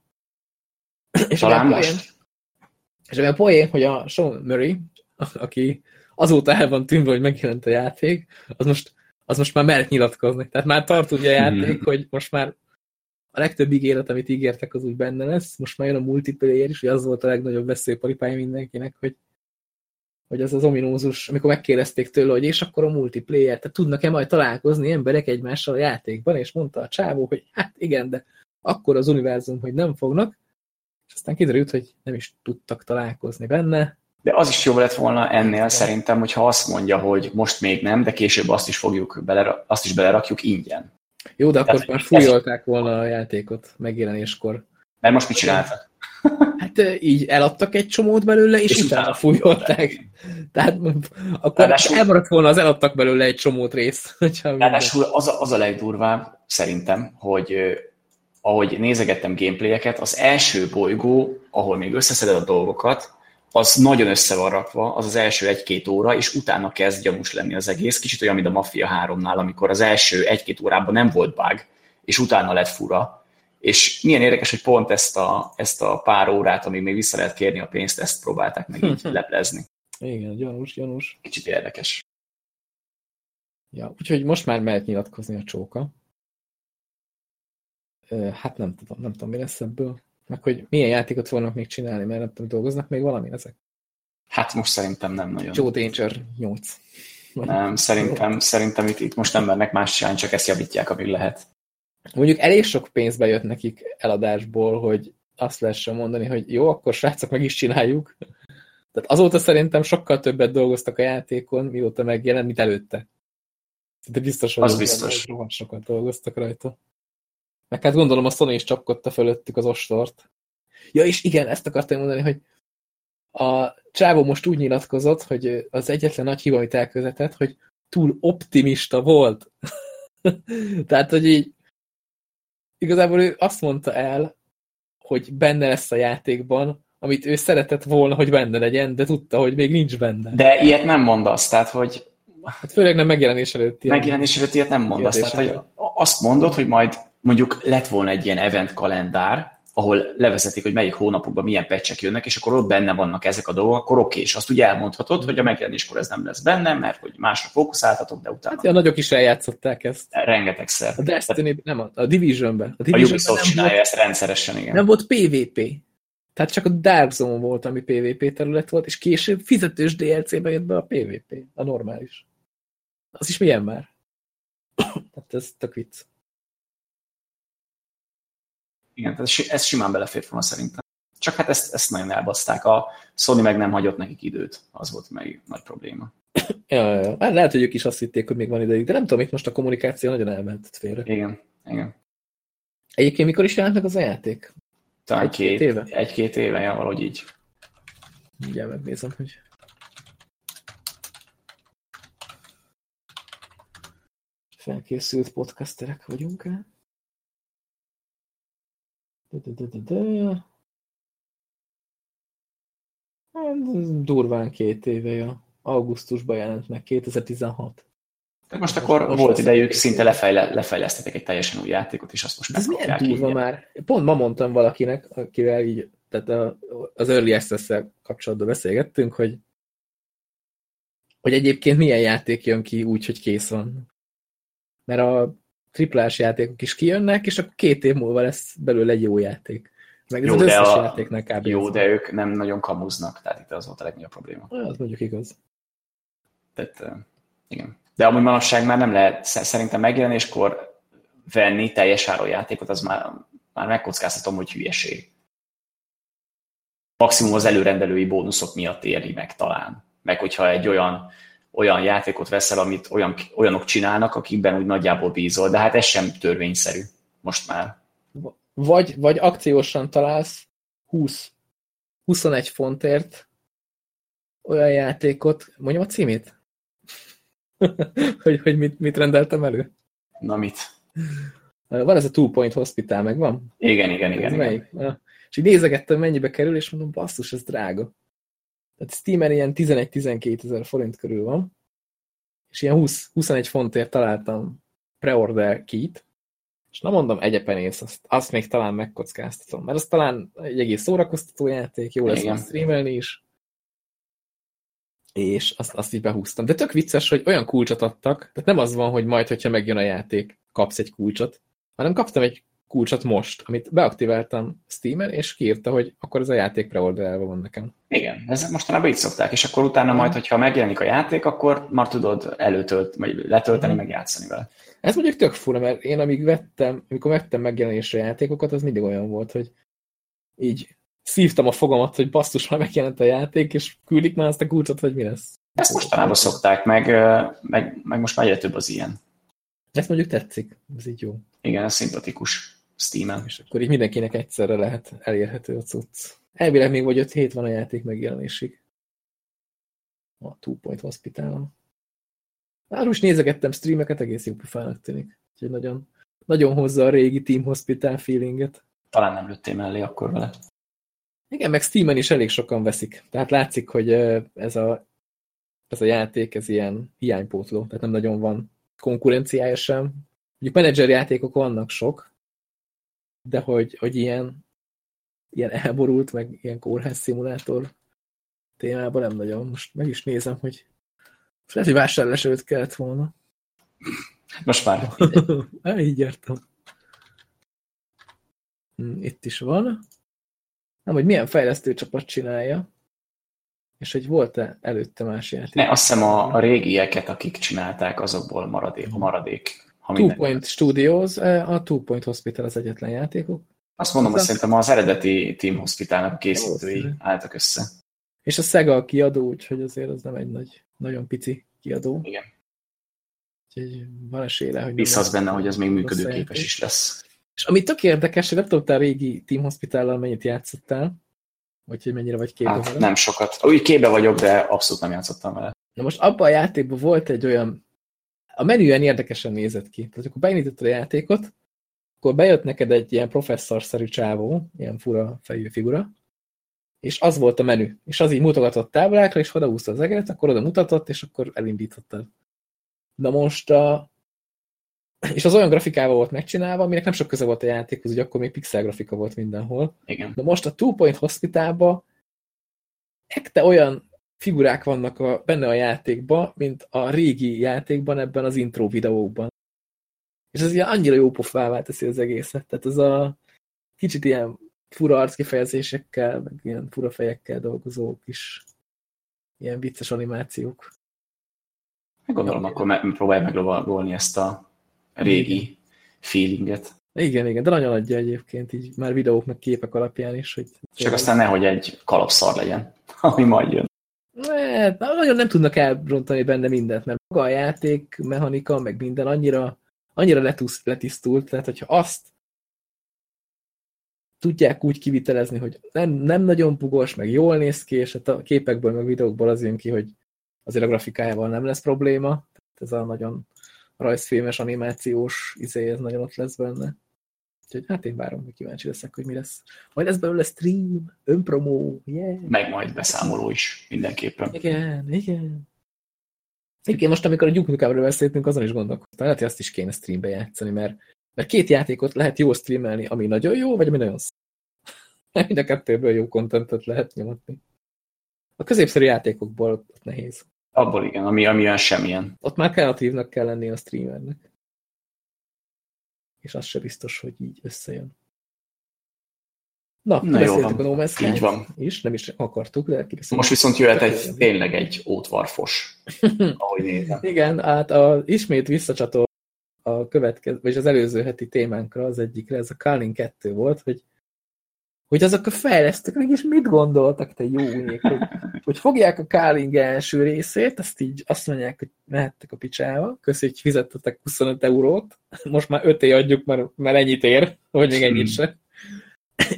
*clears throat* És talán most. Poén, és olyan poén, hogy a Sean Murray, aki azóta el van tűnve, hogy megjelent a játék, az most, az most már mert nyilatkozni. Tehát már tart ugye a játék, hogy most már a legtöbb ígéret, amit ígértek, az úgy benne lesz. Most már jön a multiplayer is, hogy az volt a legnagyobb veszélyparipája mindenkinek, hogy hogy az az ominózus, amikor megkérdezték tőle, hogy és akkor a multiplayer, tehát tudnak-e majd találkozni emberek egymással a játékban, és mondta a csávó, hogy hát igen, de akkor az univerzum, hogy nem fognak, és aztán kiderült, hogy nem is tudtak találkozni benne. De az is jobb lett volna ennél de. szerintem, hogyha azt mondja, hogy most még nem, de később azt is fogjuk bele, azt is belerakjuk ingyen. Jó, de akkor már fújolták volna a játékot megjelenéskor. Mert most mit csináltak? *laughs* Hát így eladtak egy csomót belőle, és, és utána fújolták. Tehát akkor Ráadásul, elmaradt volna az eladtak belőle egy csomót rész. *laughs* Ráadásul az a, az a legdurvább, szerintem, hogy ahogy nézegettem gameplayeket, az első bolygó, ahol még összeszeded a dolgokat, az nagyon össze van rakva, az az első egy-két óra, és utána kezd gyanús lenni az egész. Kicsit olyan, mint a Mafia 3-nál, amikor az első egy-két órában nem volt bug, és utána lett fura. És milyen érdekes, hogy pont ezt a, ezt a pár órát, amíg még vissza lehet kérni a pénzt, ezt próbálták meg így *laughs* leplezni. Igen, gyanús, gyanús. Kicsit érdekes. Ja, úgyhogy most már mehet nyilatkozni a csóka. Hát nem tudom, nem tudom, mi lesz ebből. Meg hogy milyen játékot fognak még csinálni, mert nem tudom, dolgoznak még valami ezek. Hát most szerintem nem nagyon. Joe Danger 8. Nem, szerintem, szerintem itt, itt most nem mennek más csinálni, csak ezt javítják, amíg lehet. Mondjuk elég sok pénzbe jött nekik eladásból, hogy azt lehessen mondani, hogy jó, akkor srácok, meg is csináljuk. Tehát azóta szerintem sokkal többet dolgoztak a játékon, mióta megjelent, mint előtte. De biztos, hogy az biztos. sokat dolgoztak rajta. Meg hát gondolom a Sony is csapkodta fölöttük az ostort. Ja, és igen, ezt akartam mondani, hogy a csávó most úgy nyilatkozott, hogy az egyetlen nagy hiba, amit elkövetett, hogy túl optimista volt. *laughs* Tehát, hogy így igazából ő azt mondta el, hogy benne lesz a játékban, amit ő szeretett volna, hogy benne legyen, de tudta, hogy még nincs benne. De ilyet nem mondasz, tehát, hogy... Hát főleg nem megjelenés előtt. Megjelenés előtt ilyet nem mondasz, tehát, hogy azt mondod, hogy majd mondjuk lett volna egy ilyen event kalendár, ahol levezetik, hogy melyik hónapokban milyen pecsek jönnek, és akkor ott benne vannak ezek a dolgok, akkor oké, és azt ugye elmondhatod, hogy a megjelenéskor ez nem lesz benne, mert hogy másra fókuszáltatok, de utána... Hát a nagyok is eljátszották ezt. Rengetegszer. A Destiny, nem, a, Division-ben. A, Division a Ubisoft csinálja volt, ezt rendszeresen, igen. Nem volt PvP. Tehát csak a Dark Zone volt, ami PvP terület volt, és később fizetős DLC-be jött be a PvP, a normális. Az is milyen már? *coughs* Tehát ez tök vicc. Igen, tehát ez simán belefért volna szerintem. Csak hát ezt, ezt nagyon elbaszták. A Sony meg nem hagyott nekik időt. Az volt meg nagy probléma. Ja, ja, ja. Hát lehet, hogy ők is azt hitték, hogy még van ideig, de nem tudom, itt most a kommunikáció nagyon elmentett félre. Igen, igen. Egyébként mikor is jelent meg az a játék? Talán egy-két éve? Egy-két éve, ja, valahogy így. Mindjárt megnézem, hogy... Felkészült podcasterek vagyunk-e? Hát, durván két éve, augusztusban jelent meg, 2016. De most akkor most volt idejük, szinte lefejle, lefejlesztettek egy teljesen új játékot, és azt most Ez milyen durva már. Pont ma mondtam valakinek, akivel így, tehát a, az Early access kapcsolatban beszélgettünk, hogy hogy egyébként milyen játék jön ki úgy, hogy kész van. Mert a triplás játékok is kijönnek, és akkor két év múlva lesz belőle egy jó játék. Meg ez jó, az összes a... játéknak kb. Jó, de ők nem nagyon kamuznak, tehát itt az volt a legnagyobb probléma. Az mondjuk igaz. Tehát, igen. De amúgy manapság már nem lehet, szerintem megjelenéskor venni teljes játékot, az már, már megkockáztatom, hogy hülyeség. Maximum az előrendelői bónuszok miatt éri meg talán. Meg hogyha egy olyan olyan játékot veszel, amit olyan, olyanok csinálnak, akikben úgy nagyjából bízol, de hát ez sem törvényszerű most már. Vagy, vagy akciósan találsz 20, 21 fontért olyan játékot, mondjam a címét? *laughs* hogy hogy mit, mit rendeltem elő? Na mit? Van ez a Two Point Hospital, meg van? Igen, igen, igen. igen. igen. És így nézegettem, mennyibe kerül, és mondom, basszus, ez drága. Tehát Steamen ilyen 11-12 ezer forint körül van, és ilyen 20, 21 fontért találtam preorder kit, és na mondom, egyepenész, azt, azt még talán megkockáztatom, mert az talán egy egész szórakoztató játék, jó lesz Igen. streamelni is, és azt, azt így behúztam. De tök vicces, hogy olyan kulcsot adtak, tehát nem az van, hogy majd, hogyha megjön a játék, kapsz egy kulcsot, hanem kaptam egy kulcsot most, amit beaktiváltam Steam-en, és kiírta, hogy akkor ez a játék preorderelve van nekem. Igen, ez mostanában így szokták, és akkor utána majd, hogyha megjelenik a játék, akkor már tudod előtölt, vagy letölteni, meg játszani vele. Ez mondjuk tök fura, mert én amíg vettem, amikor vettem megjelenésre játékokat, az mindig olyan volt, hogy így szívtam a fogamat, hogy basszus, már megjelent a játék, és küldik már azt a kulcsot, vagy mi lesz. Ezt mostanában szokták, meg, meg, meg most már egyre több az ilyen. Ezt mondjuk tetszik, ez így jó. Igen, ez szimpatikus Steam-en. És akkor így mindenkinek egyszerre lehet elérhető a cucc. Elvileg még vagy 5 hét van a játék megjelenésig. A Two Point Hospital-on. Már is nézegettem streameket, egész jó pufának tűnik. Úgyhogy nagyon, nagyon hozza a régi Team Hospital feelinget. Talán nem lőttél mellé akkor vele. Igen, meg Steam-en is elég sokan veszik. Tehát látszik, hogy ez a, ez a játék, ez ilyen hiánypótló, tehát nem nagyon van konkurenciája sem. Mondjuk menedzser játékok vannak sok, de hogy, hogy ilyen, ilyen elborult, meg ilyen kórház szimulátor témában nem nagyon. Most meg is nézem, hogy lehet, hogy vásárlás előtt kellett volna. Most már. *laughs* így értem. Hm, itt is van. Nem, hogy milyen fejlesztő csapat csinálja. És hogy volt-e előtte más játék? Ne, azt hiszem a, a régieket, akik csinálták, azokból maradék, a maradék. Ha Two Point Studios, e, a Two Point Hospital az egyetlen játékok. Azt mondom, hogy szerintem az eredeti Team Hospitalnak készítői álltak össze. És a Sega a kiadó, úgyhogy azért az nem egy nagy, nagyon pici kiadó. Igen. Úgyhogy van esélye, hogy... Bízhatsz benne, hogy ez még működőképes is lesz. És ami tök érdekes, hogy nem tudom, te a régi Team Hospital-lal mennyit játszottál, vagy hogy mennyire vagy képbe hát, Nem sokat. Úgy képbe vagyok, de abszolút nem játszottam vele. Na most abban a játékban volt egy olyan, a menüen érdekesen nézett ki. Tehát akkor beindítottad a játékot, akkor bejött neked egy ilyen professzorszerű csávó, ilyen fura fejű figura, és az volt a menü. És az így mutogatott táblákra, és odaúzta az egeret, akkor oda mutatott, és akkor elindítottad. Na most a... És az olyan grafikával volt megcsinálva, aminek nem sok köze volt a játékhoz, ugye akkor még pixel grafika volt mindenhol. Igen. De most a Two Point Hospitalba ekte olyan figurák vannak a, benne a játékban, mint a régi játékban ebben az intro videókban. És ez ilyen annyira jó pofává teszi az egészet. Tehát ez a kicsit ilyen fura arckifejezésekkel, meg ilyen fura fejekkel dolgozó kis ilyen vicces animációk. Gondolom, ja, akkor me próbálj meglovagolni ezt a régi igen. feelinget. Igen, igen, de nagyon adja egyébként, így már videók meg képek alapján is. Hogy Csak aztán nehogy egy kalapszar legyen, *laughs* ami majd jön. Ne, nagyon nem tudnak elrontani benne mindent, mert maga a játék, mechanika, meg minden annyira, annyira letisztult, tehát hogyha azt tudják úgy kivitelezni, hogy nem, nem nagyon pugos, meg jól néz ki, és a képekből, meg videókból az jön ki, hogy azért a grafikájával nem lesz probléma. Tehát ez a nagyon rajzfilmes, animációs izé, ez nagyon ott lesz benne. Úgyhogy hát én várom, hogy kíváncsi leszek, hogy mi lesz. Majd lesz belőle stream, önpromó, yeah. Meg majd beszámoló is mindenképpen. Igen, igen. Igen, most amikor a Duke beszéltünk, azon is gondolkodtam, lehet, hogy azt is kéne streambe játszani, mert mert két játékot lehet jó streamelni, ami nagyon jó, vagy ami nagyon szó. *laughs* Mind a kettőből jó kontentet lehet nyomatni. A középszerű játékokból ott nehéz. Abból igen, ami, ami olyan semmilyen. Ott már kreatívnak kell lenni a streamernek. És az se biztos, hogy így összejön. Na, Na van. a No Man's Így van. is, nem is akartuk, de Most viszont jöhet egy, tényleg egy ótvarfos, *laughs* ahogy nézem. Igen, hát a, ismét visszacsatol a következő, vagy az előző heti témánkra az egyikre, ez a Kalin 2 volt, hogy, hogy azok a fejlesztők mégis mit gondoltak, te jó unyék, hogy, hogy fogják a Kaling első részét, azt így azt mondják, hogy mehettek a picsába, köszi, hogy fizettetek 25 eurót, most már 5 adjuk, mert, mert ennyit ér, vagy még ennyit se.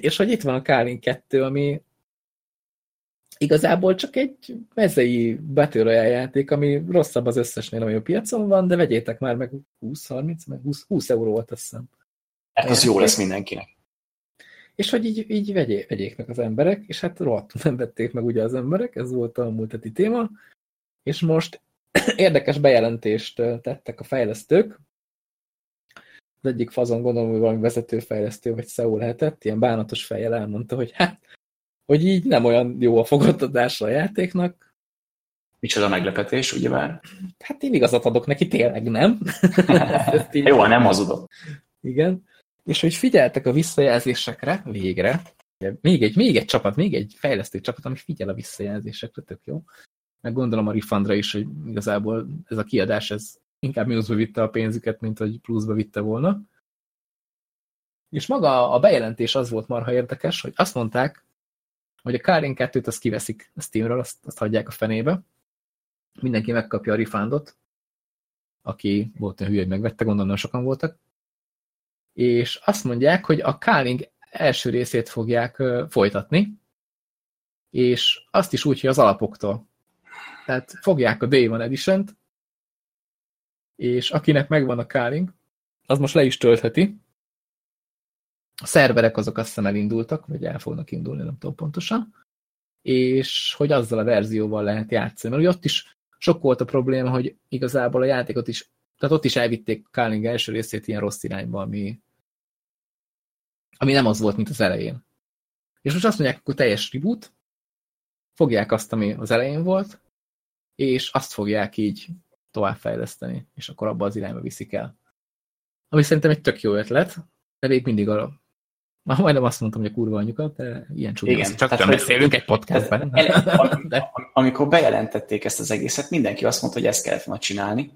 És hogy itt van a Kálin 2, ami igazából csak egy mezei Battle játék, ami rosszabb az összesnél, ami a piacon van, de vegyétek már meg 20-30, meg 20, 20 euró volt, azt hiszem. Hát az jó lesz mindenkinek. És hogy így, így vegyé, vegyék meg az emberek, és hát rohadtul nem vették meg ugye az emberek, ez volt a múlt heti téma, és most *clears throat* érdekes bejelentést tettek a fejlesztők, az egyik fazon gondolom, hogy valami vezetőfejlesztő vagy SEO lehetett, ilyen bánatos fejjel elmondta, hogy hát hogy így nem olyan jó a fogadtatása a játéknak. Micsoda meglepetés, ugye már? Hát én igazat adok neki, tényleg nem. *laughs* *laughs* így... jó, nem hazudok. Igen. És hogy figyeltek a visszajelzésekre, végre, még egy, még egy csapat, még egy fejlesztő csapat, ami figyel a visszajelzésekre, tök jó. Meg gondolom a refundra is, hogy igazából ez a kiadás, ez inkább mínuszba vitte a pénzüket, mint hogy pluszba vitte volna. És maga a bejelentés az volt marha érdekes, hogy azt mondták, hogy a Karin 2-t azt kiveszik a Steamről, azt, azt hagyják a fenébe. Mindenki megkapja a refundot, aki volt olyan hülye, hogy megvette, gondolom sokan voltak. És azt mondják, hogy a Kaling első részét fogják folytatni, és azt is úgy, hogy az alapoktól. Tehát fogják a Day One edition és akinek megvan a Kaling, az most le is töltheti. A szerverek azok azt hiszem elindultak, vagy el fognak indulni, nem tudom pontosan. És hogy azzal a verzióval lehet játszani. Mert ott is sok volt a probléma, hogy igazából a játékot is, tehát ott is elvitték Kaling első részét ilyen rossz irányba, ami, ami nem az volt, mint az elején. És most azt mondják, akkor teljes reboot, fogják azt, ami az elején volt, és azt fogják így továbbfejleszteni, és akkor abba az irányba viszik el. Ami szerintem egy tök jó ötlet, de még mindig arra már majdnem azt mondtam, hogy a kurva anyukat, de ilyen csúnya. Igen, csak tehát, beszélünk egy podcastben. *laughs* de... Amikor bejelentették ezt az egészet, mindenki azt mondta, hogy ezt kellett volna csinálni,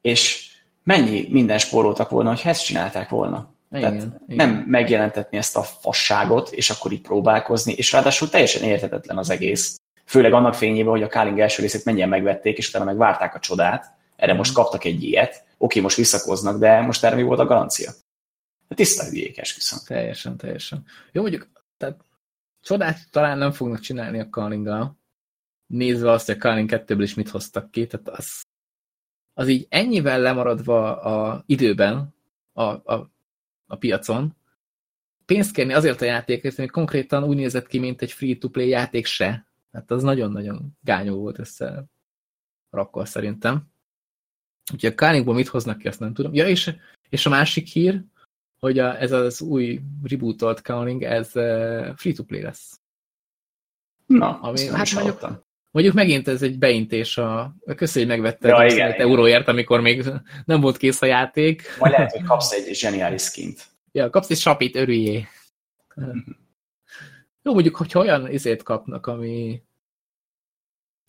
és mennyi minden spóroltak volna, hogy ezt csinálták volna. Igen, Tehát igen. nem megjelentetni ezt a fasságot, és akkor így próbálkozni, és ráadásul teljesen érthetetlen az egész. Főleg annak fényében, hogy a Káling első részét mennyien megvették, és utána megvárták a csodát. Erre most kaptak egy ilyet. Oké, most visszakoznak, de most erre mi volt a garancia? De tiszta hülyék, esküszöm. Teljesen, teljesen. Jó, mondjuk, tehát csodát talán nem fognak csinálni a Kalinggal, nézve azt, hogy a Kaling 2-ből is mit hoztak ki, tehát az, az így ennyivel lemaradva a időben, a, a a piacon. Pénzt kérni azért a játékért, hogy konkrétan úgy nézett ki, mint egy free-to-play játék se. Hát az nagyon-nagyon gányó volt össze rakkal szerintem. Úgyhogy a Carningból mit hoznak ki, azt nem tudom. Ja, és, és a másik hír, hogy a, ez az új rebootolt Carning, ez uh, free-to-play lesz. Na, Ami, hát mondjuk, mondjuk megint ez egy beintés a... Köszönjük, hogy megvetted ja, igen, igen. euróért, amikor még nem volt kész a játék. Majd lehet, hogy kapsz egy zseniális skint. Ja, kapsz egy sapit, örüljé. Jó, mondjuk, hogyha olyan izét kapnak, ami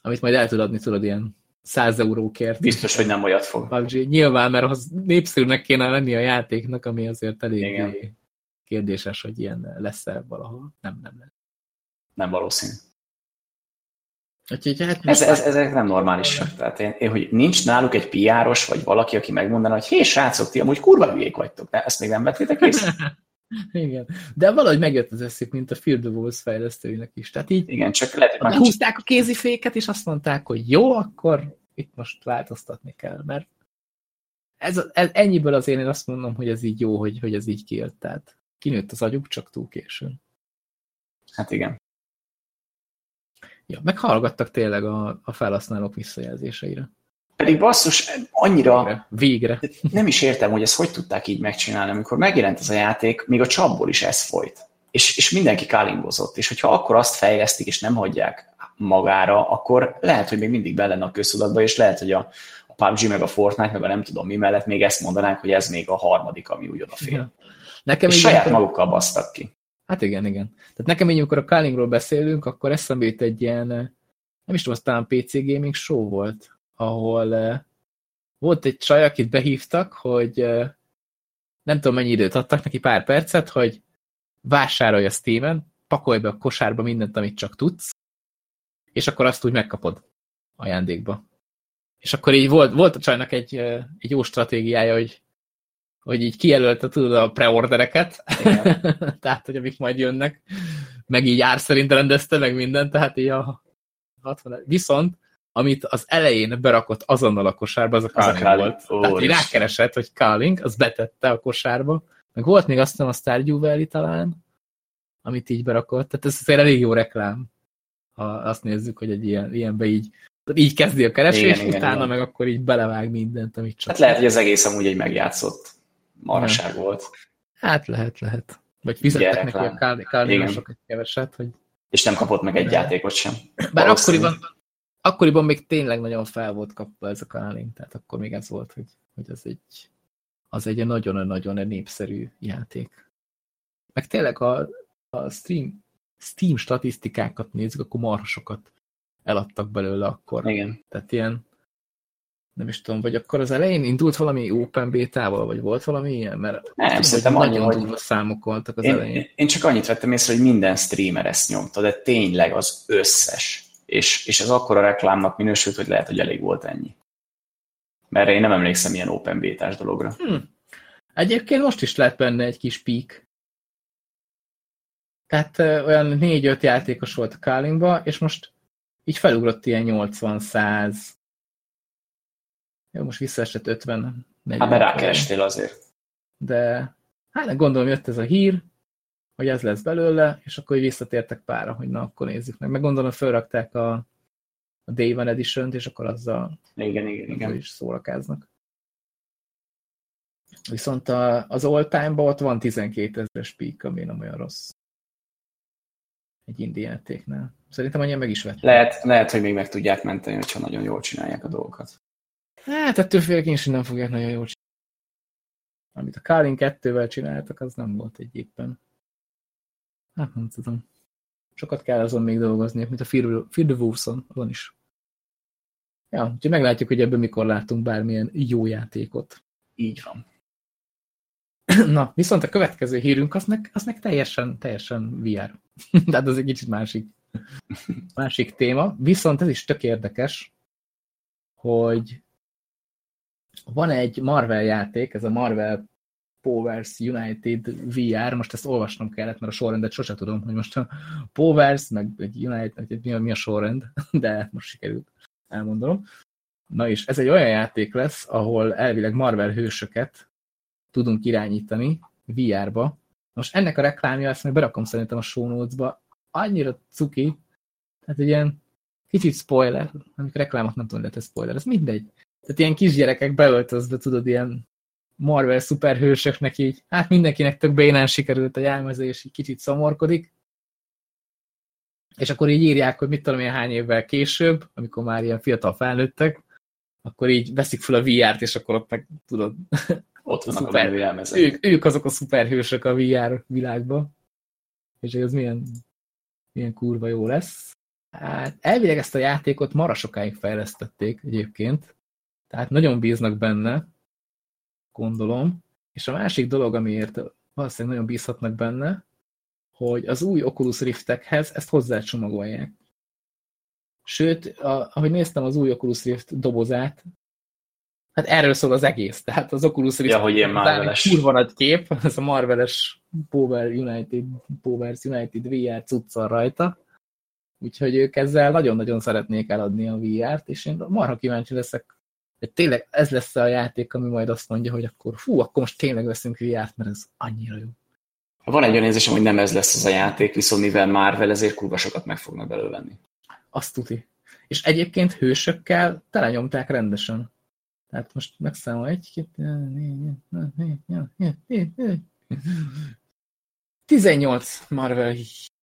amit majd el tud adni, tudod, ilyen 100 eurókért. Biztos, hogy nem olyat fog. PUBG. Nyilván, mert az népszerűnek kéne lenni a játéknak, ami azért elég kérdéses, hogy ilyen lesz-e valahol. Nem, nem lesz. Nem valószínű. Úgyhogy, hát ez, ez, ezek nem normálisak. Tehát én, én, hogy nincs náluk egy piáros, vagy valaki, aki megmondaná, hogy hé, srácok, ti amúgy kurva hülyék vagytok, de ezt még nem vettétek észre? *laughs* Igen. De valahogy megjött az eszük, mint a Field of Wolves fejlesztőinek is. Tehát így Igen, csak lehet, hogy húzták a kéziféket, és azt mondták, hogy jó, akkor itt most változtatni kell, mert ez, ez, ennyiből azért én azt mondom, hogy ez így jó, hogy, hogy ez így kijött. Tehát kinőtt az agyuk, csak túl későn. Hát igen. Ja, meghallgattak tényleg a, a felhasználók visszajelzéseire. Pedig basszus, annyira... Végre. Végre. Nem is értem, hogy ezt hogy tudták így megcsinálni, amikor megjelent ez a játék, még a csapból is ez folyt. És, és mindenki kálingozott. És hogyha akkor azt fejlesztik, és nem hagyják magára, akkor lehet, hogy még mindig benne a köztudatba, és lehet, hogy a, a PUBG, meg a Fortnite, meg a nem tudom mi mellett még ezt mondanánk, hogy ez még a harmadik, ami úgy odafér. Ja. Nekem és saját magukkal basztak ki. Hát igen, igen. Tehát nekem így, amikor a Kálingról beszélünk, akkor eszembe jut egy ilyen, nem is tudom, aztán PC Gaming show volt, ahol uh, volt egy csaj, akit behívtak, hogy uh, nem tudom mennyi időt adtak neki, pár percet, hogy vásárolj a Steam-en, pakolj be a kosárba mindent, amit csak tudsz, és akkor azt úgy megkapod ajándékba. És akkor így volt, volt a csajnak egy, egy jó stratégiája, hogy hogy így kijelölte tudod a preordereket, *laughs* tehát, hogy amik majd jönnek, meg így ár szerint rendezte meg mindent, tehát így a 60 Viszont, amit az elején berakott azonnal a kosárba, az a Carling volt. Ó, tehát így rákeresett, hogy Carling, az betette a kosárba, meg volt még aztán a Stardew Valley talán, amit így berakott, tehát ez azért elég jó reklám, ha azt nézzük, hogy egy ilyen, ilyenbe így így kezdi a keresés, igen, utána igen, meg igen. akkor így belevág mindent, amit csak... Hát lehet, hogy az egész amúgy egy megjátszott maraság volt. Hát lehet, lehet. Vagy fizettek neki a kárnésokat keveset, hogy... És nem kapott meg egy játékot sem. Bár akkoriban, akkoriban még tényleg nagyon fel volt kapva ez a Kálin, tehát akkor még ez volt, hogy, hogy ez egy az egy nagyon-nagyon népszerű játék. Meg tényleg a, a Steam, Steam statisztikákat nézzük, akkor marhasokat eladtak belőle akkor. Igen. Tehát ilyen, nem is tudom, vagy akkor az elején indult valami open beta-val, vagy volt valami ilyen? Mert nem, tudom, szerintem hogy annyi, nagyon hogy- durva számok voltak az Én, elején. én csak annyit vettem észre, hogy minden streamer ezt nyomta, de tényleg az összes. És, és ez akkora reklámnak minősült, hogy lehet, hogy elég volt ennyi. Mert én nem emlékszem ilyen open bétás dologra. Hm. Egyébként most is lehet benne egy kis pík. Tehát ö, olyan négy-öt játékos volt a Kálingba, és most így felugrott ilyen 80-100. Jó, most visszaesett 50 40 Hát mert rákerestél azért. De hát gondolom jött ez a hír, hogy ez lesz belőle, és akkor így visszatértek pára, hogy na, akkor nézzük meg. Meg gondolom felrakták a, a Day One Edition-t, és akkor azzal Igen, igen, igen. is szórakáznak. Viszont a, az all-time-ban ott van 12 ezeres peak, ami nem olyan rossz. Egy indie játéknál. Szerintem annyian meg is vett. Lehet, lehet, hogy még meg tudják menteni, hogyha nagyon jól csinálják a dolgokat. Hát ettől félek én is, nem fogják nagyon jól csinálni. Amit a Kalin 2-vel csináltak, az nem volt egy éppen. Hát nem tudom. Sokat kell azon még dolgozni, mint a Fear the Wolves-on, azon is. Ja, úgyhogy meglátjuk, hogy ebből mikor látunk bármilyen jó játékot. Így van. *clears throat* Na, viszont a következő hírünk az meg, az meg teljesen, teljesen VR. *laughs* Tehát az egy kicsit másik, másik téma. Viszont ez is tök érdekes, hogy van egy Marvel játék, ez a Marvel Powers United VR, most ezt olvasnom kellett, mert a sorrendet sose tudom, hogy most a Powers, meg egy United, vagy mi a, mi a sorrend, *laughs* de most sikerült, elmondom. Na és ez egy olyan játék lesz, ahol elvileg Marvel hősöket tudunk irányítani VR-ba. Most ennek a reklámja, ezt meg berakom szerintem a show notes-ba, annyira cuki, tehát egy ilyen kicsit spoiler, amikor reklámot nem tudom, lehet ez spoiler, ez mindegy. Tehát ilyen kisgyerekek beöltözve, tudod, ilyen Marvel szuperhősöknek így, hát mindenkinek tök bénán sikerült a jelmezés, így kicsit szomorkodik, és akkor így írják, hogy mit tudom én hány évvel később, amikor már ilyen fiatal felnőttek, akkor így veszik fel a VR-t, és akkor ott meg tudod, Ott vannak Szuper. a menő elmezek. ők, ők azok a szuperhősök a VR világban, és ez milyen, milyen kurva jó lesz. Hát elvileg ezt a játékot mara sokáig fejlesztették egyébként, tehát nagyon bíznak benne, gondolom, és a másik dolog, amiért valószínűleg nagyon bízhatnak benne, hogy az új Oculus Riftekhez ezt hozzácsomagolják. Sőt, a, ahogy néztem az új Oculus Rift dobozát, hát erről szól az egész. Tehát az Oculus Rift Ja, hogy ilyen Marveles. kurva nagy kép, ez a Marveles Power United, Powers United VR cuccal rajta. Úgyhogy ők ezzel nagyon-nagyon szeretnék eladni a VR-t, és én marha kíváncsi leszek, hogy tényleg ez lesz a játék, ami majd azt mondja, hogy akkor fú, akkor most tényleg veszünk VR-t, mert ez annyira jó. Van egy olyan érzésem, hogy nem ez lesz az a játék, viszont mivel Marvel, ezért kurva sokat meg fognak belőle venni. Azt tuti. És egyébként hősökkel telenyomták rendesen. Tehát most megszámol egy, két, négy, négy, négy, négy, négy. 18 Marvel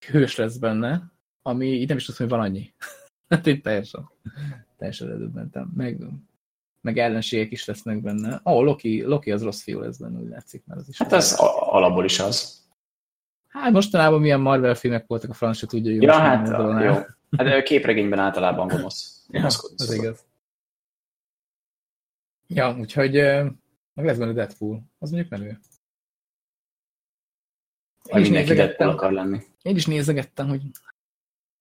hős lesz benne, ami nem is tudom, hogy van annyi. *laughs* Hát én teljesen, teljesen. Meg, meg ellenségek is lesznek benne. Ó, oh, Loki, Loki az rossz fiú lesz benne, úgy látszik, mert az is. Hát a- alapból is az. Hát mostanában milyen Marvel filmek voltak, a franc se tudja, hogy Ja, hát jó. Hát képregényben általában gonosz. Ja, Gonoszkodni az szokott. igaz. Ja, úgyhogy meg lesz benne Deadpool. Az mondjuk menő. Én is, nézegettem, akar lenni. én is nézegettem, hogy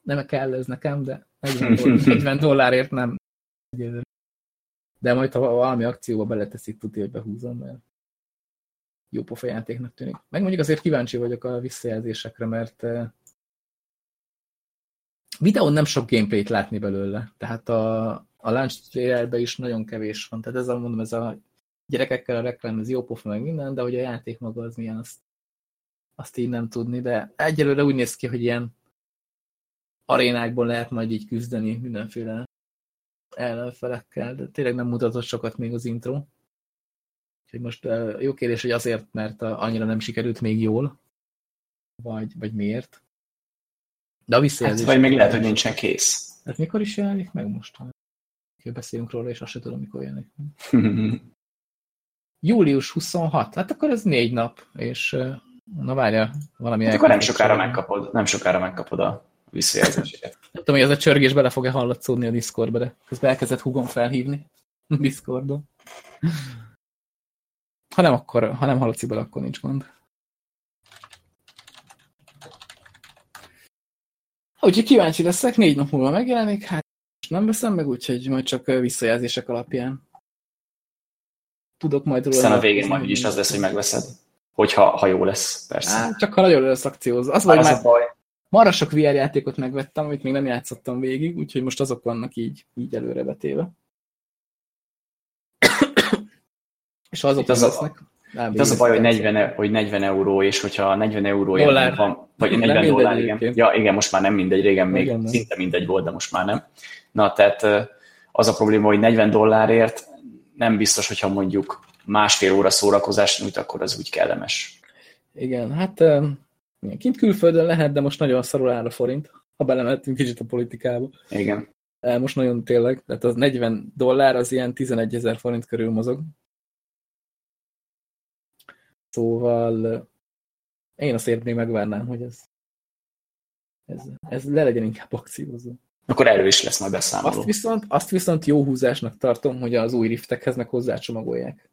nem kell ez nekem, de 40, dollár, 40 dollárért nem. De majd ha valami akcióba beleteszik, tudja, hogy behúzom, mert jó pofa játéknak tűnik. Meg mondjuk azért kíváncsi vagyok a visszajelzésekre, mert eh, videón nem sok gameplayt látni belőle. Tehát a, a launch trailerben is nagyon kevés van. Tehát ez a, mondom, ez a gyerekekkel a reklám, ez jó pofa, meg minden, de hogy a játék maga az milyen, azt, azt így nem tudni. De egyelőre úgy néz ki, hogy ilyen arénákból lehet majd így küzdeni mindenféle ellenfelekkel, de tényleg nem mutatott sokat még az intro. Úgyhogy most uh, jó kérdés, hogy azért, mert annyira nem sikerült még jól, vagy, vagy miért. De a Hát, visszajelzés... vagy még lehet, hogy nincsen kész. Hát mikor is jelenik meg most? Beszélünk róla, és azt sem tudom, mikor jelenik meg. *laughs* Július 26. Hát akkor ez négy nap, és na várja, valami... Hát akkor nem sokára megkapod, nem sokára megkapod a visszajelzéseket. *laughs* Nem tudom, hogy ez a csörgés bele fog-e hallatszódni a Discordba, de közben elkezdett hugom felhívni a Discordon. Ha nem, akkor, ha nem hallatszik bele, akkor nincs gond. Úgyhogy kíváncsi leszek, négy nap múlva megjelenik, hát nem veszem meg, úgyhogy majd csak visszajelzések alapján tudok majd róla. Aztán a végén majd is az lesz, hogy megveszed. Hogyha ha jó lesz, persze. Hát, csak ha nagyon lesz akciózva. Az, az már, a baj. Marra sok VR játékot megvettem, amit még nem játszottam végig, úgyhogy most azok vannak így, így előrevetéve. *coughs* És azok az lesznek. Nem, itt az a baj, hogy 40, e- hogy 40 euró, és hogyha 40 euró dollár. van, vagy 40 nem dollár, igen. Ja, igen, most már nem mindegy, régen még igen, szinte mindegy volt, de most már nem. Na, tehát az a probléma, hogy 40 dollárért nem biztos, hogyha mondjuk másfél óra szórakozás nyújt, akkor az úgy kellemes. Igen, hát kint külföldön lehet, de most nagyon szarul áll a forint, ha belemettünk kicsit a politikába. Igen. Most nagyon tényleg, tehát az 40 dollár az ilyen 11 ezer forint körül mozog. Szóval én azt érteni megvárnám, hogy ez, ez, ez le legyen inkább akciózó. Akkor erről is lesz majd beszámoló. Azt viszont, azt viszont jó húzásnak tartom, hogy az új riftekhez meg hozzácsomagolják.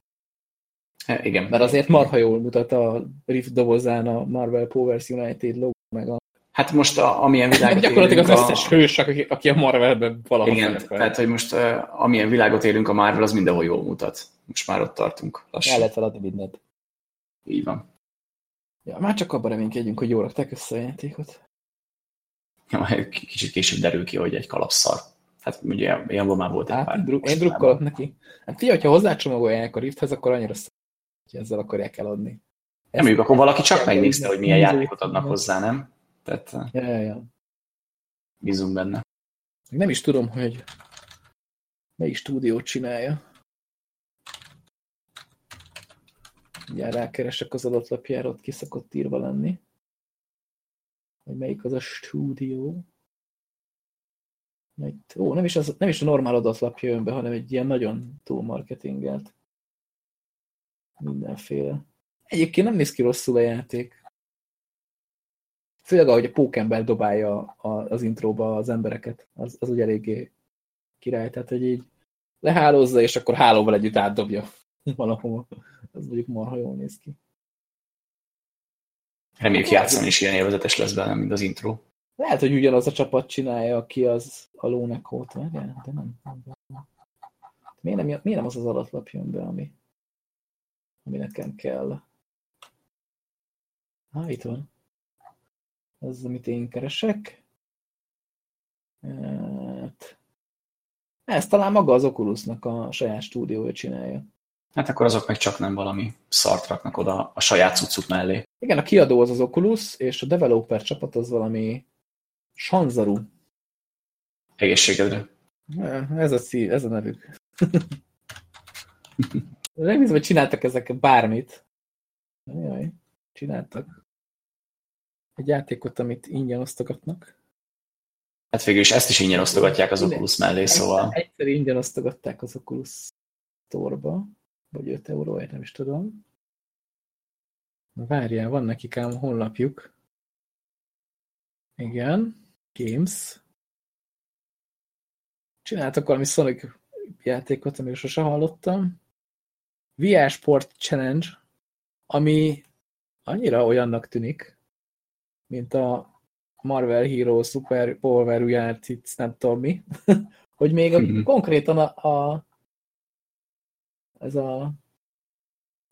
E, igen. Mert azért marha jól mutat a Rift dobozán a Marvel Powers United logo, meg a Hát most a, amilyen világot Gyakorlatilag az összes a... hős, aki, aki a Marvelben valahol Igen, szerepel. tehát hogy most uh, amilyen világot élünk a Marvel, az mindenhol jól mutat. Most már ott tartunk. Lassan. El lehet feladni mindent. Így van. Ja, már csak abban reménykedjünk, hogy jól rakták össze a játékot. Ja, kicsit később derül ki, hogy egy kalapszar. Hát ugye ilyen már volt egy hát, pár. Én drukkolok neki. Hát fia, hogyha hozzácsomagolják a Rifthez, akkor annyira szó, hogy ezzel akarják eladni. Nem mondjuk, akkor valaki csak megnézte, hogy milyen játékot adnak hozzá, nem? Tehát ja, ja, ja. bízunk benne. Nem is tudom, hogy melyik stúdiót csinálja. Ugye rákeresek az adatlapjára, ott kiszakott írva lenni. Hogy melyik az a stúdió. Itt, ó, nem is, az, nem is a normál adatlapja jön be, hanem egy ilyen nagyon túl marketingelt. Mindenféle. Egyébként nem néz ki rosszul a játék. Főleg ahogy a pókember dobálja az intróba az embereket, az, az ugye eléggé király, tehát hogy így lehálózza, és akkor hálóval együtt átdobja *laughs* valahol. Az mondjuk marha jól néz ki. Reméljük játszani is ilyen élvezetes lesz benne, mint az intro. Lehet, hogy ugyanaz a csapat csinálja, aki az a Lónekót, de nem, nem. Miért nem, miért nem az az adatlap jön be, ami, ami nekem kell? Há, itt van. Ez, amit én keresek. Hát, ez talán maga az Oculusnak a saját stúdiója csinálja. Hát akkor azok meg csak nem valami szart raknak oda a saját cuccuk mellé. Igen, a kiadó az az Oculus, és a developer csapat az valami Sanzaru. Egészségedre. Ez a, szív, ez a nevük. *laughs* Hogy csináltak ezek bármit. Jaj, csináltak. Egy játékot, amit ingyen osztogatnak. Hát végül is ezt is ingyen osztogatják az Oculus mellé, szóval... Egyszer ingyen osztogatták az Oculus Store-ba vagy 5 euróért, nem is tudom. Na várjál, van nekik ám honlapjuk. Igen, Games. Csináltak valami Sonic játékot, amiről sose hallottam. VR Sport Challenge, ami annyira olyannak tűnik, mint a Marvel Hero Super Power járt, nem tudom mi, *laughs* hogy még a, mm -hmm. konkrétan a, a ez a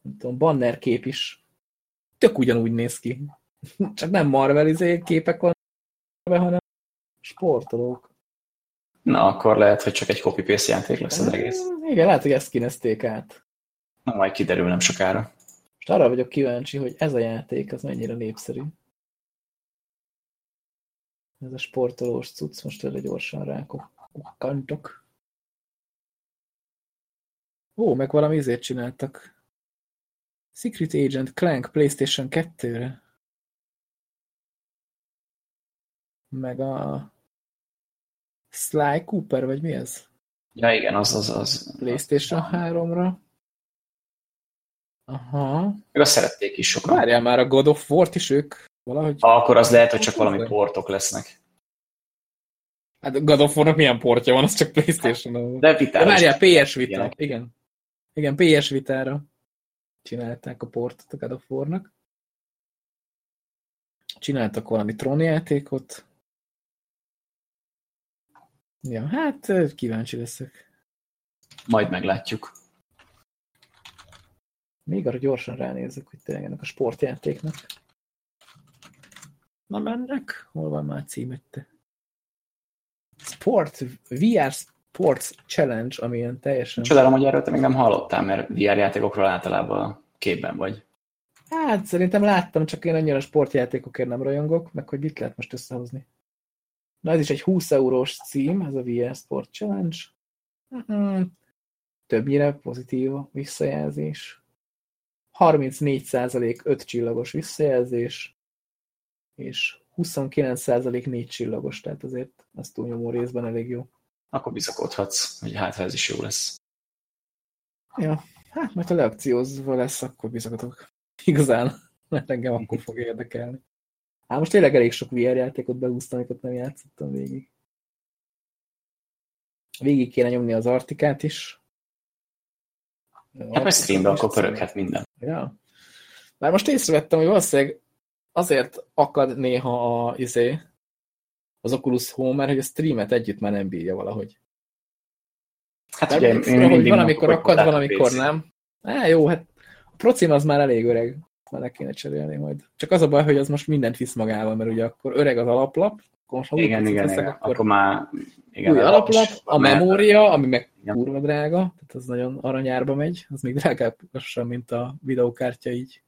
nem tudom, banner kép is tök ugyanúgy néz ki. *laughs* Csak nem Marvel izé képek van, hanem sportolók. Na, akkor lehet, hogy csak egy copy-paste játék lesz az egész. Igen, lehet, hogy ezt kinezték át. Na, majd kiderül nem sokára. Most arra vagyok kíváncsi, hogy ez a játék az mennyire népszerű. Ez a sportolós cucc, most tőle gyorsan rákokkantok. Ó, meg valami izét csináltak. Secret Agent Clank PlayStation 2-re. Meg a Sly Cooper, vagy mi ez? Ja, igen, az az. az. PlayStation 3-ra. Aha. Meg azt szerették is sokan. Várjál már, a God of War-t is ők valahogy... Ha, akkor az lehet, hogy csak valami portok lesznek. Hát God of War-nak milyen portja van, az csak Playstation-on. De vitára De várjál, PS Vita. Igen. Igen, PS Vitára csinálták a portot a God of War-nak. Csináltak valami trónjátékot. Ja, hát kíváncsi leszek. Majd meglátjuk. Még arra gyorsan ránézek, hogy tényleg ennek a sportjátéknak. Na mennek? Hol van már címette? Sport, VR Sports Challenge, ami ilyen teljesen... Csodálom, hogy erről te még nem hallottál, mert VR játékokról általában képben vagy. Hát szerintem láttam, csak én annyira sportjátékokért nem rajongok, meg hogy mit lehet most összehozni. Na ez is egy 20 eurós cím, ez a VR Sport Challenge. Mhm. Többnyire pozitív a visszajelzés. 34% 5 csillagos visszajelzés, és 29% 4 csillagos, tehát azért az túlnyomó részben elég jó. Akkor bizakodhatsz, hogy hát ez is jó lesz. Ja, hát majd ha leakciózva lesz, akkor bizakodok. *laughs* Igazán, mert engem akkor fog érdekelni. Hát most tényleg elég sok VR játékot beúztam, amiket nem játszottam végig. Végig kéne nyomni az Artikát is. Hát majd streambe akkor pöröghet minden. Ja. Már most észrevettem, hogy valószínűleg azért akad néha a, izé, az Oculus Home, mert hogy a streamet együtt már nem bírja valahogy. Hát Mert ugye, én hogy mindig valamikor akad, valamikor nem. Á, jó, hát a procim az már elég öreg. Már le kéne cserélni majd. Csak az a baj, hogy az most mindent visz magával, mert ugye akkor öreg az alaplap, új Igen, igen, igen. akkor Akkor már... Igen, új alaplap, a mert- memória, ami meg Igen. kurva drága, tehát az nagyon aranyárba megy, az még drágább lassan, mint a videókártya így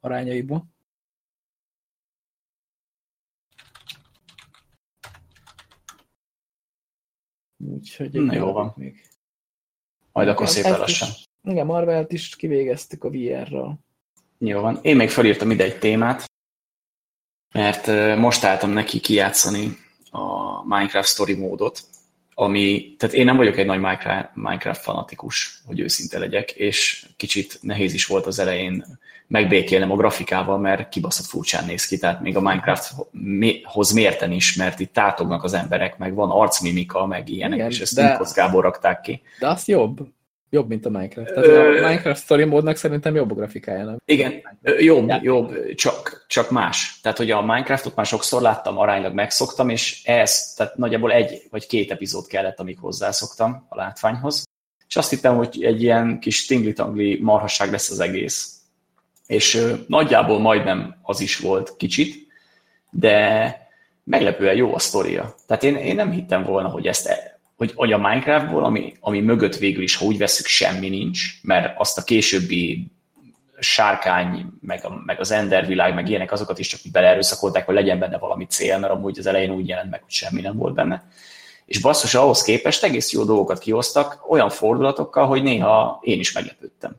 arányaiból. Úgyhogy Na, jó van. még. Majd akkor Ez- szépen lassan. Is, igen, Marvelt is kivégeztük a VR-ral. Jó van. Én még felírtam ide egy témát, mert most álltam neki kijátszani a Minecraft Story módot, ami, tehát én nem vagyok egy nagy Minecraft, fanatikus, hogy őszinte legyek, és kicsit nehéz is volt az elején megbékélnem a grafikával, mert kibaszott furcsán néz ki, tehát még a Minecrafthoz mérten is, mert itt tátognak az emberek, meg van arcmimika, meg ilyenek, Igen, és ezt de... Gábor rakták ki. De az jobb. Jobb, mint a Minecraft. Tehát Ö- a Minecraft Story módnak szerintem jobb a grafikája, nem? Igen, jobb, Ja. jobb, csak, csak más. Tehát, hogy a Minecraftot már sokszor láttam, aránylag megszoktam, és ez, tehát nagyjából egy vagy két epizód kellett, amíg hozzászoktam a látványhoz. És azt hittem, hogy egy ilyen kis tingli-tangli marhasság lesz az egész. És ö, nagyjából majdnem az is volt kicsit, de meglepően jó a sztoria. Tehát én, én nem hittem volna, hogy ezt e- hogy, hogy a Minecraftból, ami, ami mögött végül is, ha úgy veszük, semmi nincs, mert azt a későbbi sárkány, meg, a, meg az Ender világ, meg ilyenek, azokat is csak beleerőszakolták, hogy legyen benne valami cél, mert amúgy az elején úgy jelent meg, hogy semmi nem volt benne. És basszus, ahhoz képest egész jó dolgokat kihoztak, olyan fordulatokkal, hogy néha én is meglepődtem.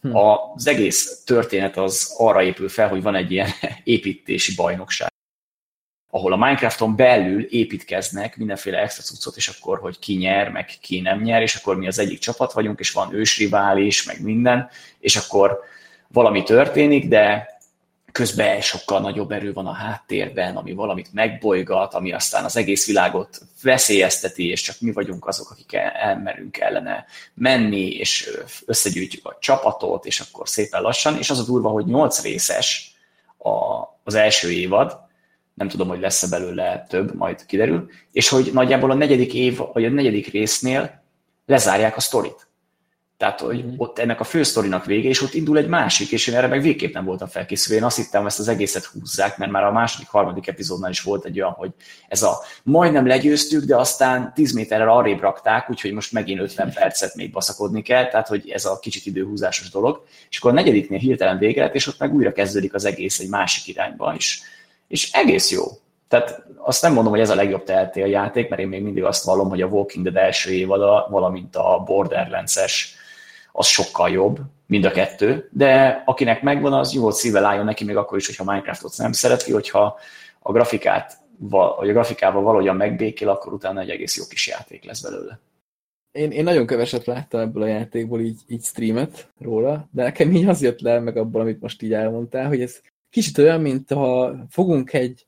Hm. Az egész történet az arra épül fel, hogy van egy ilyen *laughs* építési bajnokság, ahol a Minecrafton belül építkeznek mindenféle extra cuccot, és akkor, hogy ki nyer, meg ki nem nyer, és akkor mi az egyik csapat vagyunk, és van ősrivális, meg minden, és akkor valami történik, de közben sokkal nagyobb erő van a háttérben, ami valamit megbolygat, ami aztán az egész világot veszélyezteti, és csak mi vagyunk azok, akik el- elmerünk ellene menni, és összegyűjtjük a csapatot, és akkor szépen lassan, és az a durva, hogy nyolc részes a, az első évad, nem tudom, hogy lesz-e belőle több, majd kiderül, és hogy nagyjából a negyedik év, vagy a negyedik résznél lezárják a sztorit. Tehát, hogy Mhm. ott ennek a fő sztorinak vége, és ott indul egy másik, és én erre meg végképp nem voltam felkészülve. Én azt hittem, ezt az egészet húzzák, mert már a második, harmadik epizódnál is volt egy olyan, hogy ez a majdnem legyőztük, de aztán 10 méterrel arrébb rakták, úgyhogy most megint 50 percet még baszakodni kell, tehát hogy ez a kicsit időhúzásos dolog. És akkor a negyediknél hirtelen vége lett, és ott meg újra kezdődik az egész egy másik irányba is. És egész jó. Tehát azt nem mondom, hogy ez a legjobb Telltale játék, mert én még mindig azt vallom, hogy a Walking Dead első évada, valamint a Borderlands-es, az sokkal jobb, mind a kettő, de akinek megvan, az jó szíve álljon neki, még akkor is, hogyha Minecraftot nem szereti, hogyha a grafikát, vagy a grafikával valahogyan megbékél, akkor utána egy egész jó kis játék lesz belőle. én, én nagyon keveset láttam ebből a játékból így, így streamet róla, de nekem így az jött le meg abból, amit most így elmondtál, hogy ez kicsit olyan, mint ha fogunk egy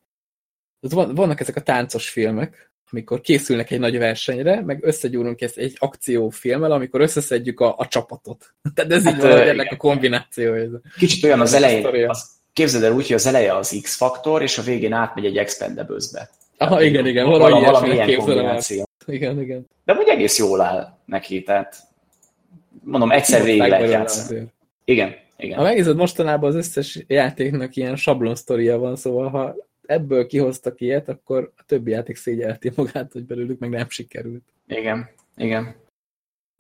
vannak ezek a táncos filmek, amikor készülnek egy nagy versenyre, meg összegyúrunk ezt egy akciófilmmel, amikor összeszedjük a, a csapatot. *laughs* Tehát ez hát, így van, ennek a kombinációja. Kicsit olyan az elején, az, képzeld el úgy, hogy az eleje az X-faktor, és a végén átmegy egy Expendables-be. Aha, igen, igen, valami, valami, valami ilyen kombináció. Igen, igen. De úgy egész jól áll neki, tehát mondom, egyszer végig lehet játszani. Igen, igen. Ha megnézed, mostanában az összes játéknak ilyen sablon sztoria van, szóval ha ebből kihoztak ilyet, akkor a többi játék szégyelti magát, hogy belőlük meg nem sikerült. Igen, igen.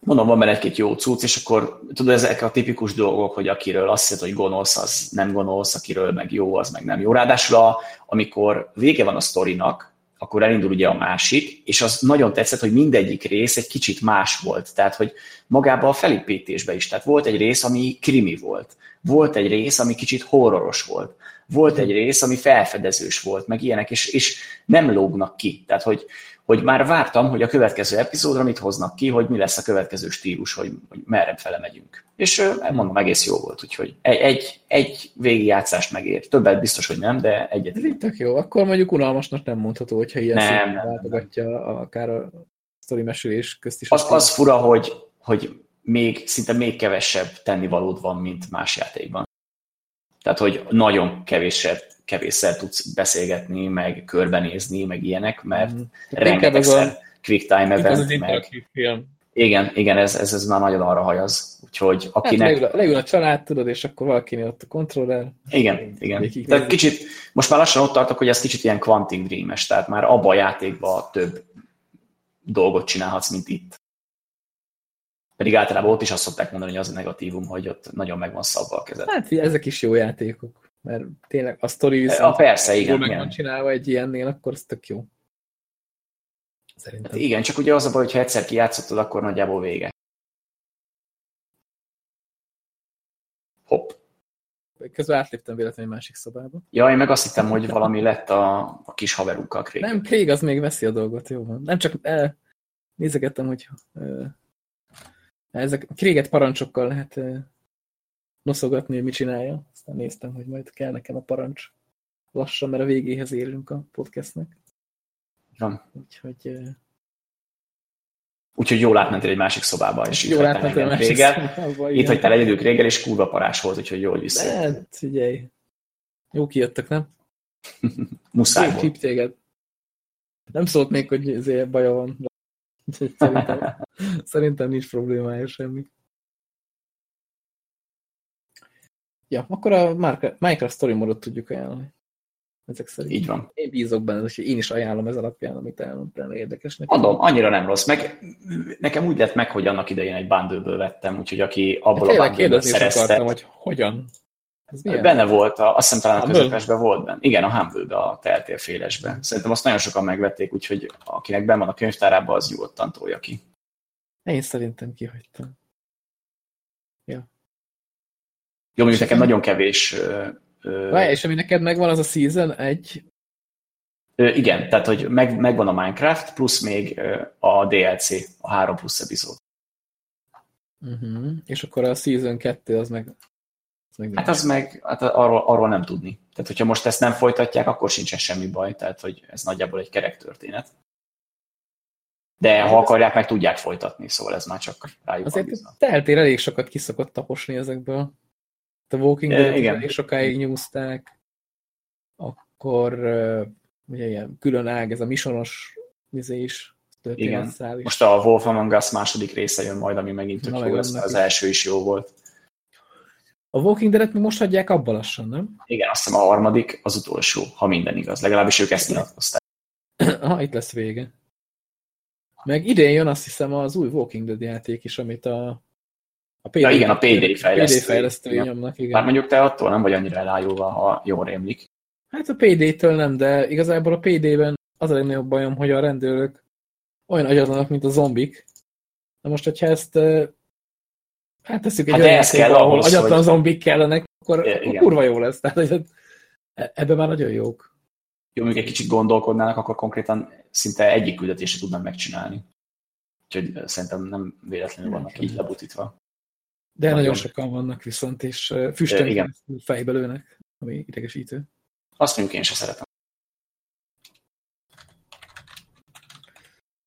Mondom, van benne egy-két jó cucc, és akkor tudod, ezek a tipikus dolgok, hogy akiről azt hiszed, hogy gonosz, az nem gonosz, akiről meg jó, az meg nem jó. Ráadásul a, amikor vége van a sztorinak, akkor elindul ugye a másik, és az nagyon tetszett, hogy mindegyik rész egy kicsit más volt. Tehát, hogy magába a felépítésbe is. Tehát volt egy rész, ami krimi volt. Volt egy rész, ami kicsit horroros volt volt egy rész, ami felfedezős volt, meg ilyenek, és, és nem lógnak ki. Tehát, hogy, hogy már vártam, hogy a következő epizódra mit hoznak ki, hogy mi lesz a következő stílus, hogy, hogy merre fele megyünk. És mondom, egész jó volt, úgyhogy egy, egy, egy végigjátszást megér. Többet biztos, hogy nem, de egyet. Ez tök jó. Akkor mondjuk unalmasnak nem mondható, hogyha ilyen nem, nem, váltogatja nem. akár a sztori mesélés közt is. Az, az fura, hogy, hogy még, szinte még kevesebb tennivalód van, mint más játékban. Tehát, hogy nagyon kevéssel, kevésszer tudsz beszélgetni, meg körbenézni, meg ilyenek, mert mm. rengetegszer a... quick time event, meg... Film. Igen, igen, ez, ez, ez már nagyon arra hajaz. Úgyhogy hát akinek... Hát leül, leül a család, tudod, és akkor valakinél ott a kontroller. Igen, igen. Tehát kicsit, most már lassan ott tartok, hogy ez kicsit ilyen Quantic Dream-es, tehát már abba a játékban több dolgot csinálhatsz, mint itt. Pedig általában ott is azt szokták mondani, hogy az a negatívum, hogy ott nagyon meg van szabva a kezed. Hát ezek is jó játékok, mert tényleg a sztori viszont a persze, igen, meg van csinálva egy ilyennél, akkor ez tök jó. Szerintem. Hát igen, csak ugye az a baj, hogyha egyszer kijátszottad, akkor nagyjából vége. Hopp. Közben átléptem véletlenül egy másik szobába. Ja, én meg azt hittem, hogy valami lett a, a kis haverunkkal Craig. Nem, Craig az még veszi a dolgot, jó van. Nem csak eh, nézegettem, hogy eh, ezek kréget parancsokkal lehet noszogatni, hogy mit csinálja. Aztán néztem, hogy majd kell nekem a parancs lassan, mert a végéhez érünk a podcastnek. Van. Úgyhogy... Úgyhogy jól átmentél egy másik szobába, és jól átmentél egy másik réggel. szobába. Itt hagytál egyedül réggel, és kurva parás volt, úgyhogy jól vissza. Hát, figyelj. Jó kijöttek, nem? *laughs* Muszáj volt. téged. Nem szólt még, hogy ezért baja van. Szerintem, szerintem nincs problémája semmi. Ja, akkor a Minecraft Story modot tudjuk ajánlani. Ezek szerint. Így van. Én bízok benne, hogy én is ajánlom ez alapján, amit elmondtál, érdekesnek. Adom, annyira nem rossz. Meg nekem úgy lett meg, hogy annak idején egy bundle vettem, úgyhogy aki abból hát, a bundle szerezte... Akartam, hogy hogyan? Benne volt, a, azt hiszem talán a közepesben volt benne. Igen, a humble a teltél félesben. Szerintem azt nagyon sokan megvették, úgyhogy akinek benn van a könyvtárában, az nyugodtan tolja ki. Én szerintem kihagytam. Ja. Jó, mondjuk nekem nagyon kevés... Várj, és ami neked megvan, az a Season egy? Igen, tehát hogy meg, megvan a Minecraft, plusz még a DLC, a 3 plusz epizód. Uh -huh. És akkor a Season 2 az meg meg hát az meg, hát arról, arról nem tudni. Tehát, hogyha most ezt nem folytatják, akkor sincsen semmi baj, tehát, hogy ez nagyjából egy kerek történet. De ha akarják, meg tudják folytatni, szóval ez már csak rájuk Azért teltél elég sokat kiszokott taposni ezekből. A Walking Dead igen. elég sokáig nyúzták. Akkor ugye ilyen külön ág, ez a misonos vizé is Igen. Is. Most a Wolf Among Us második része jön majd, ami megint tök jó lesz, az első is jó volt. A Walking Dead-et most hagyják abba lassan, nem? Igen, azt hiszem a harmadik az utolsó, ha minden igaz. Legalábbis ők ezt nyilatkozták. *clears throat* Aha, itt lesz vége. Meg idén jön azt hiszem az új Walking Dead játék is, amit a, a PD, ja, igen, a PD fejlesztő. PD fejlesztő igen. nyomnak, igen. Már mondjuk te attól nem vagy annyira elájulva, ha jól rémlik. Hát a PD-től nem, de igazából a PD-ben az a legnagyobb bajom, hogy a rendőrök olyan agyatlanak, mint a zombik. Na most, hogyha ezt Hát teszük egy hát olyan ez kell ahol agyatlan hogy... zombik kellenek, akkor, é, akkor kurva jó lesz. Tehát, hogy e- ebben már nagyon jók. Jó, még egy kicsit gondolkodnának, akkor konkrétan szinte egyik küldetésre tudnak megcsinálni. úgyhogy szerintem nem véletlenül vannak így lebutítva. De nagyon, nagyon sokan vannak viszont, és füstön igen. fejbe lőnek, ami idegesítő. Azt mondjuk én sem szeretem.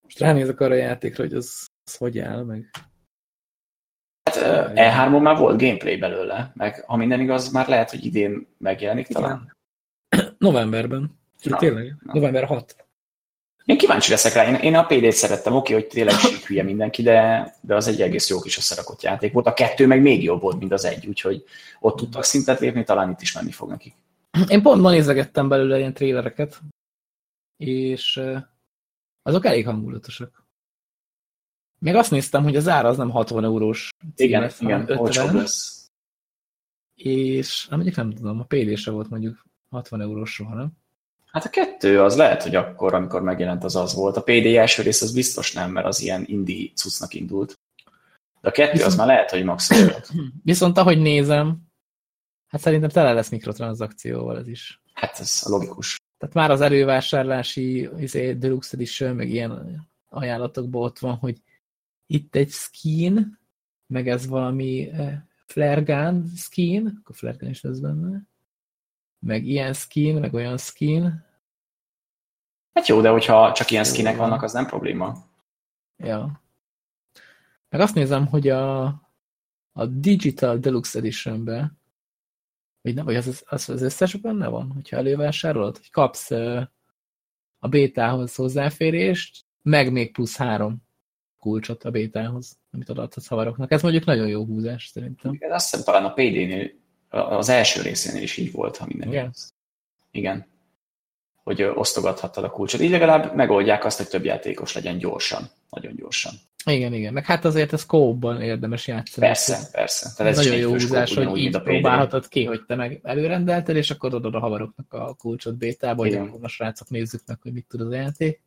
Most ránézek arra a játékra, hogy az, az hogy áll, meg... Hát E3-on már volt gameplay belőle, meg ha minden igaz, már lehet, hogy idén megjelenik igen. talán. *clears throat* Novemberben. Na, tényleg, na. november 6. Én kíváncsi leszek rá. Én, én a PD-t szerettem, oké, hogy tényleg *clears throat* hülye mindenki, de, de az egy egész jó kis összerakott játék volt. A kettő meg még jobb volt, mint az egy, úgyhogy ott tudtak szintet lépni, talán itt is menni fog nekik. Én pont ma nézegettem belőle ilyen trélereket, és azok elég hangulatosak. Még azt néztem, hogy az ára az nem 60 eurós. Igen, lesz, igen, 50, lesz. És nem mondjuk nem tudom, a pd volt mondjuk 60 eurós soha, nem? Hát a kettő az lehet, hogy akkor, amikor megjelent, az az volt. A PD első rész az biztos nem, mert az ilyen indie cuccnak indult. De a kettő viszont, az már lehet, hogy maximum. *clears throat* Viszont ahogy nézem, hát szerintem tele lesz mikrotranszakcióval ez is. Hát ez logikus. Tehát már az elővásárlási izé, Deluxe Edition, meg ilyen ajánlatokban ott van, hogy itt egy skin, meg ez valami eh, flare gun skin, akkor flare gun is lesz benne, meg ilyen skin, meg olyan skin. Hát jó, de hogyha csak ilyen skinek vannak, az nem probléma. Ja. Meg azt nézem, hogy a, a Digital Deluxe Edition-be, vagy, nem, vagy az, az, az összes benne van, hogyha elővásárolod, hogy kapsz a bétához hozzáférést, meg még plusz három kulcsot a bétához, amit odaadhatsz havaroknak. Ez mondjuk nagyon jó húzás szerintem. Igen, azt hiszem talán a PD-nél az első részénél is így volt, ha minden Igen. Igen. Hogy osztogathattad a kulcsot. Így legalább megoldják azt, hogy több játékos legyen gyorsan. Nagyon gyorsan. Igen, igen. Meg hát azért ez kóban érdemes játszani. Persze, persze. Tehát ez nagyon jó húzás, hogy így próbálhatod ki, hogy te meg előrendelted, és akkor adod a havaroknak a kulcsot bétába, hogy akkor a srácok nézzük meg, hogy mit tud az játék.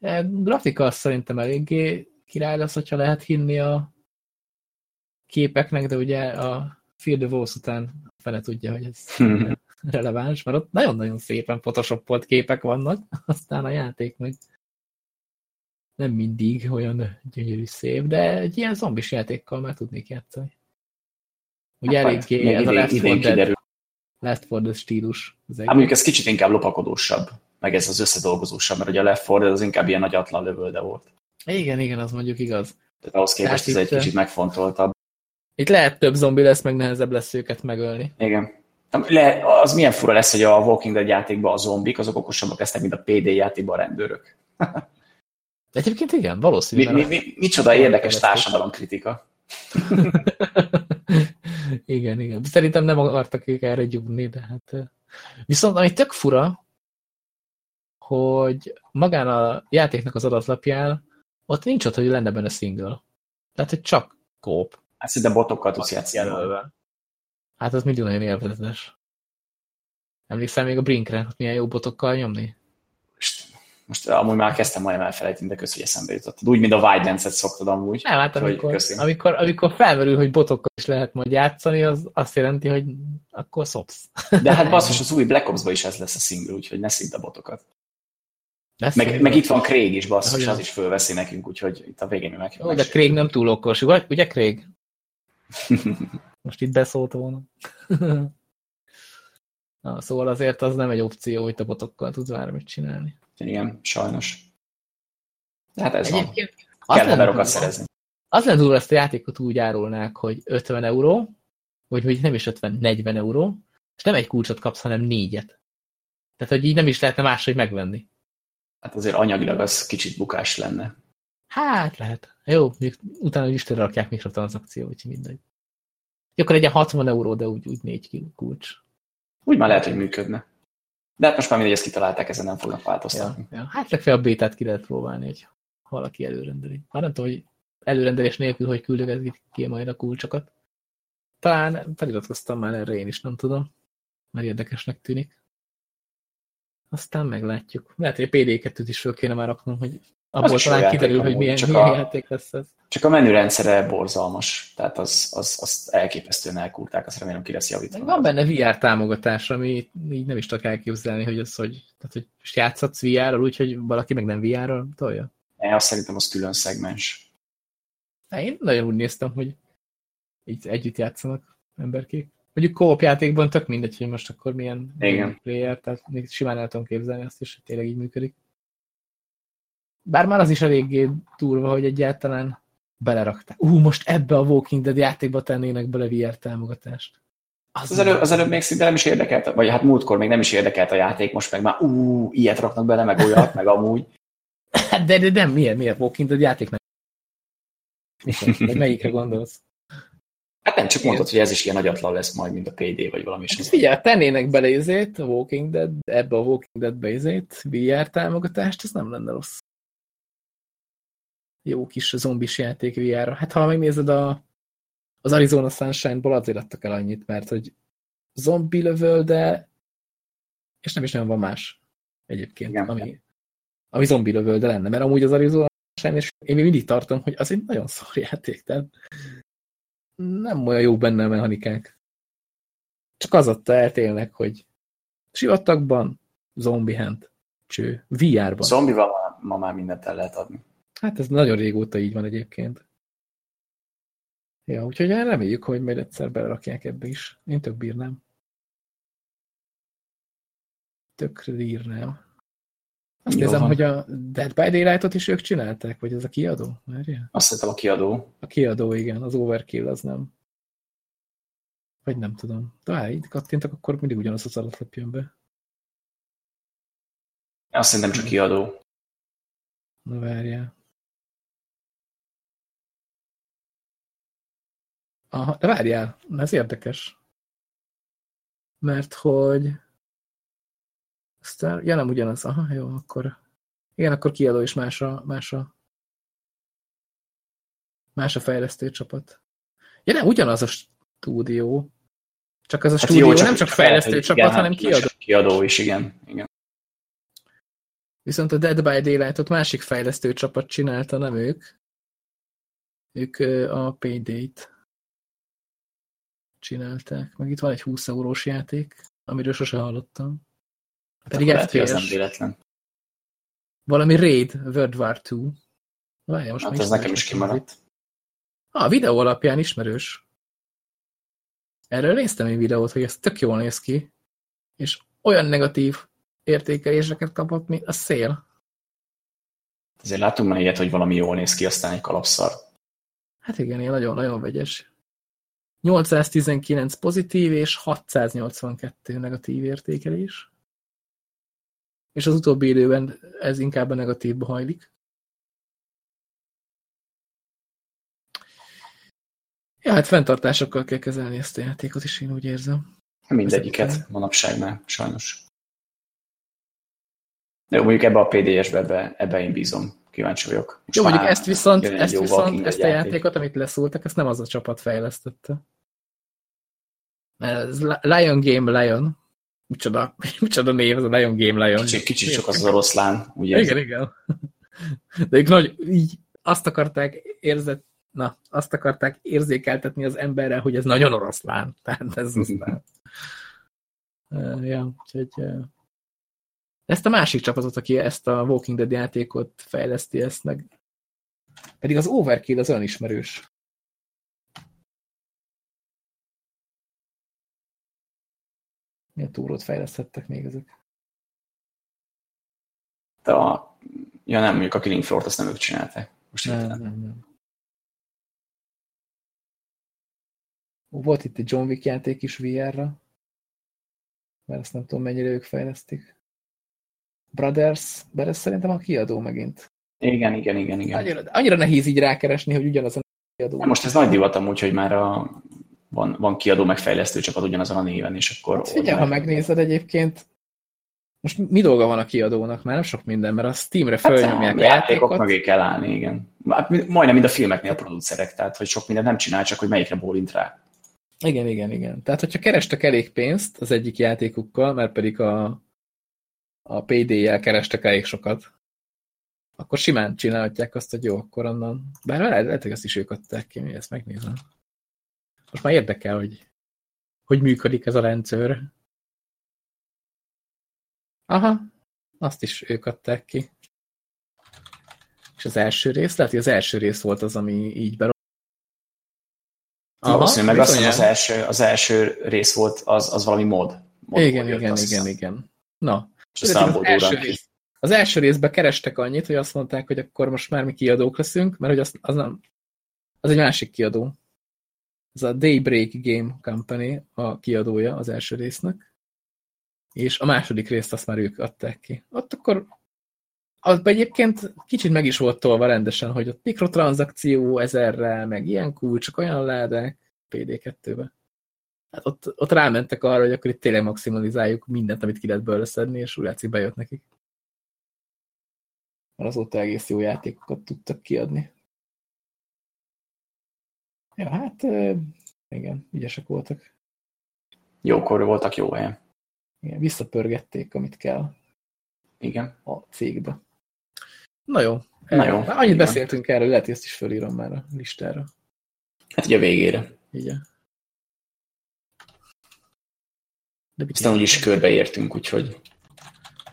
A grafika az szerintem eléggé király lesz, hogyha lehet hinni a képeknek, de ugye a Field of Wars után fele tudja, hogy ez *laughs* releváns, mert ott nagyon-nagyon szépen photoshopolt képek vannak, *laughs* aztán a játék meg nem mindig olyan gyönyörű szép, de egy ilyen zombis játékkal már tudnék játszani. Ugye hát, eléggé ez a Left 4 Dead, Left 4 Dead stílus. Hát mondjuk ez kicsit inkább lopakodósabb, meg ez az összedolgozósabb, mert ugye a Left 4 Dead az inkább ilyen nagy atlan lövölde volt. Igen, igen, az mondjuk igaz. Tehát ahhoz képest Tehát ez egy kicsit megfontoltabb. Itt lehet több zombi lesz, meg nehezebb lesz őket megölni. Igen. Le, az milyen fura lesz, hogy a Walking Dead játékban a zombik, azok okosabbak lesznek, mint a PD játékban a rendőrök. *laughs* Egyébként igen, valószínűleg. Mi, mi, mi, micsoda érdekes társadalomkritika. *laughs* igen, igen. Szerintem nem akartak ők erre gyúrni, de hát... Viszont ami tök fura, hogy magán a játéknak az adatlapján ott nincs ott, hogy lenne benne single. Tehát, hogy csak kóp. Hát szinte botokkal tudsz játszani. Hát az mindig nagyon élvezetes. Emlékszel még a Brinkre, hogy milyen jó botokkal nyomni? Most, most amúgy már kezdtem majdnem elfelejteni, de kösz, hogy eszembe jutott. Úgy, mint a Wide Dance-et szoktad amúgy. Nem, hát amikor, amikor, amikor felmerül, hogy botokkal is lehet majd játszani, az azt jelenti, hogy akkor szopsz. De hát *laughs* basszus, az új Black ops is ez lesz a single, úgyhogy ne szidd a botokat. Lesz meg, meg itt van Craig is, basszus, az is fölveszi nekünk, úgyhogy itt a végén mi meg. Ó, de Craig nem túl okos, ugye Craig? *laughs* Most itt beszólt volna. *laughs* Na, szóval azért az nem egy opció, hogy te botokkal tudsz bármit csinálni. Igen, sajnos. De hát ez Egyébként van. Kell haverokat szerezni. Az lenne durva, ezt a játékot úgy árulnák, hogy 50 euró, vagy hogy nem is 50, 40 euró, és nem egy kulcsot kapsz, hanem négyet. Tehát, hogy így nem is lehetne máshogy megvenni. Hát azért anyagilag az kicsit bukás lenne. Hát lehet. Jó, utána is rakják mikrotranszakció, úgyhogy mindegy. Akkor egy 60 euró, de úgy, úgy négy kulcs. Úgy már lehet, hogy működne. De hát most már mindegy, ezt kitalálták, ezen nem fognak változtatni. Ja, ja. Hát legfeljebb bétát ki lehet próbálni, hogy valaki előrendeli. Már nem tudom, hogy előrendelés nélkül, hogy küldögetik ki majd a kulcsokat. Talán feliratkoztam már erre én is, nem tudom. Mert érdekesnek tűnik. Aztán meglátjuk. Lehet, hogy a PD2-t is föl kéne már raknom, hogy abból talán kiderül, hogy milyen, csak milyen a, játék lesz ez. Csak a menürendszere borzalmas, tehát az, az, az elképesztően elkúrták, azt remélem ki lesz javítva. Van benne VR támogatás, ami így nem is tudok elképzelni, hogy az, hogy, tehát, hogy most játszhatsz VR-ral úgy, hogy valaki meg nem VR-ral tolja. E, azt szerintem az külön szegmens. Én nagyon úgy néztem, hogy így együtt játszanak emberkék. Mondjuk co játékban tök mindegy, hogy most akkor milyen Igen. player, tehát még simán el tudom képzelni azt is, hogy tényleg így működik. Bár már az is eléggé durva, hogy egyáltalán belerakták. Ú, most ebbe a Walking Dead játékba tennének bele VR támogatást. Az, az, előbb, az előbb még szinte nem is érdekelt, vagy hát múltkor még nem is érdekelt a játék, most meg már ú, ilyet raknak bele, meg olyat, meg amúgy. Hát de, de nem, miért, miért Walking Dead játék nem? Melyikre gondolsz? Hát nem, csak mondtad, hogy ez is ilyen nagyatlan lesz majd, mint a PD, vagy valami Hát figyelj, tennének bele izét, a Walking Dead, ebbe a Walking Dead-be izét, VR támogatást, ez nem lenne rossz. Jó kis zombis játék VR-ra. Hát ha megnézed a, az Arizona Sunshine-ból azért adtak el annyit, mert hogy zombi lövölde, és nem is nagyon van más egyébként, Igen. ami, ami zombi lövölde lenne, mert amúgy az Arizona Sunshine, és én még mindig tartom, hogy az egy nagyon szar játék, tehát nem olyan jó benne a mechanikák. Csak az adta el tényleg, hogy sivatagban, zombi hand, cső, VR-ban. Zombival ma, ma már mindent el lehet adni. Hát ez nagyon régóta így van egyébként. Ja, úgyhogy reméljük, hogy majd egyszer belerakják ebbe is. Én tök bírnám. Tökre bírnám. Azt Jó nézem, van. hogy a Dead by Daylight-ot is ők csinálták, vagy ez a kiadó? Várjál? Azt hiszem a kiadó. A kiadó, igen, az Overkill az nem. Vagy nem tudom. De ha itt kattintak, akkor mindig ugyanaz az adatlap jön be. Azt szerintem csak kiadó. Na várjál. Aha, de várjál, ez érdekes. Mert hogy aztán, ja nem ugyanaz, aha, jó, akkor igen, akkor kiadó is más a, más a más a fejlesztő csapat. Ja nem, ugyanaz a stúdió. Csak az a Hát stúdió jó, nem csak lehet, fejlesztő hogy csapat, igen, hanem hát kiadó. Kiadó is, igen. igen. Viszont a Dead by Daylight-ot másik fejlesztő csapat csinálta, nem ők. Ők a Payday-t csinálták. Meg itt van egy 20 eurós játék, amiről sose hallottam. Hát Pedig hogy ez nem FPS. véletlen. Valami Raid World War 2. Várjál, most Hát ez nekem is kimaradt. Ah, a videó alapján ismerős. Erről néztem egy videót, hogy ez tök jól néz ki, és olyan negatív értékeléseket kapott, mint a szél. Azért látunk már ilyet, hogy valami jól néz ki, aztán egy kalapszar. Hát igen, ilyen nagyon-nagyon vegyes. 819 pozitív és 682 negatív értékelés. És az utóbbi időben ez inkább a negatívba hajlik. Ja, hát fenntartásokkal kell kezelni ezt a játékot is, én úgy érzem. Mindegyiket manapság már, sajnos. De mondjuk ebbe a PDS-be, ebbe, ebbe én bízom. Kíváncsi vagyok. Most Jó, mondjuk ezt viszont, ezt, jó viszont ezt a játékot, amit leszúrtak, ezt nem az a csapat fejlesztette. Ez Lion Game Lion. Micsoda, *laughs* micsoda név, ez a Lion Game Lion. Kicsit, kicsit csak az oroszlán, ugye? Igen, igen. *laughs* De ők nagy, így azt akarták érzet, na, azt akarták érzékeltetni az emberre, hogy ez nagyon oroszlán. *laughs* Tehát ez aztán... Uh, ja, úgyhogy... Uh, ezt a másik csapatot, aki ezt a Walking Dead játékot fejleszti, ezt meg... Pedig az Overkill az olyan ismerős. Milyen túrót fejlesztettek még ezek? De a, ja nem, mondjuk a Killing Floor-t azt nem ők csinálták. Most Nem, nem, nem. Volt itt egy John Wick játék is VR-ra, mert azt nem tudom, mennyire ők fejlesztik. Brothers, de ez szerintem a kiadó megint. Igen, igen, igen, igen. Annyira, annyira nehéz így rákeresni, hogy ugyanaz a kiadó. Most ez nagy divat amúgy, hogy már a, van, van kiadó megfejlesztő csapat ugyanazon a néven, és akkor... Hát figyelj, ha megnézed egyébként, most mi dolga van a kiadónak? Már nem sok minden, mert a Steamre fölnyomják hát, a játékok mögé kell állni, igen. Hát, majdnem, mint a filmeknél a producerek, tehát hogy sok mindent nem csinál, csak hogy melyikre bólint rá. Igen, igen, igen. Tehát, hogyha kerestek elég pénzt az egyik játékukkal, mert pedig a, a PD-jel kerestek elég sokat, akkor simán csinálhatják azt, hogy jó, akkor onnan. Bár lehet, lehet hogy ezt is ők adták ki, mi ezt megnézem. Most már érdekel, hogy hogy működik ez a rendszer. Aha, azt is ők adták ki. És az első rész, lehet, hogy az első rész volt az, ami így be Valószínűleg meg azt hiszem, az első, az első rész volt, az, az valami mod. mod igen, igen, igen, igen. Na. És aztán az, első rész, az első részben kerestek annyit, hogy azt mondták, hogy akkor most már mi kiadók leszünk, mert hogy az, az nem, az egy másik kiadó. Ez a Daybreak Game Company a kiadója az első résznek, és a második részt azt már ők adták ki. Ott akkor az egyébként kicsit meg is volt tolva rendesen, hogy ott mikrotranszakció ezerrel, meg ilyen kulcsok, olyan ládák PD2-be. Hát ott, ott rámentek arra, hogy akkor itt tényleg maximalizáljuk mindent, amit ki lehet belőle szedni, és úgy látszik bejött nekik. Mert azóta egész jó játékokat tudtak kiadni. Ja, hát igen, ügyesek voltak. Jókor voltak jó helyen. Igen, visszapörgették, amit kell. Igen. A cégbe. Na jó. Na jó. Már annyit igen. beszéltünk erről, lehet, hogy ezt is fölírom már a listára. Hát ugye a végére. Igen. De Aztán úgyis körbeértünk, úgyhogy...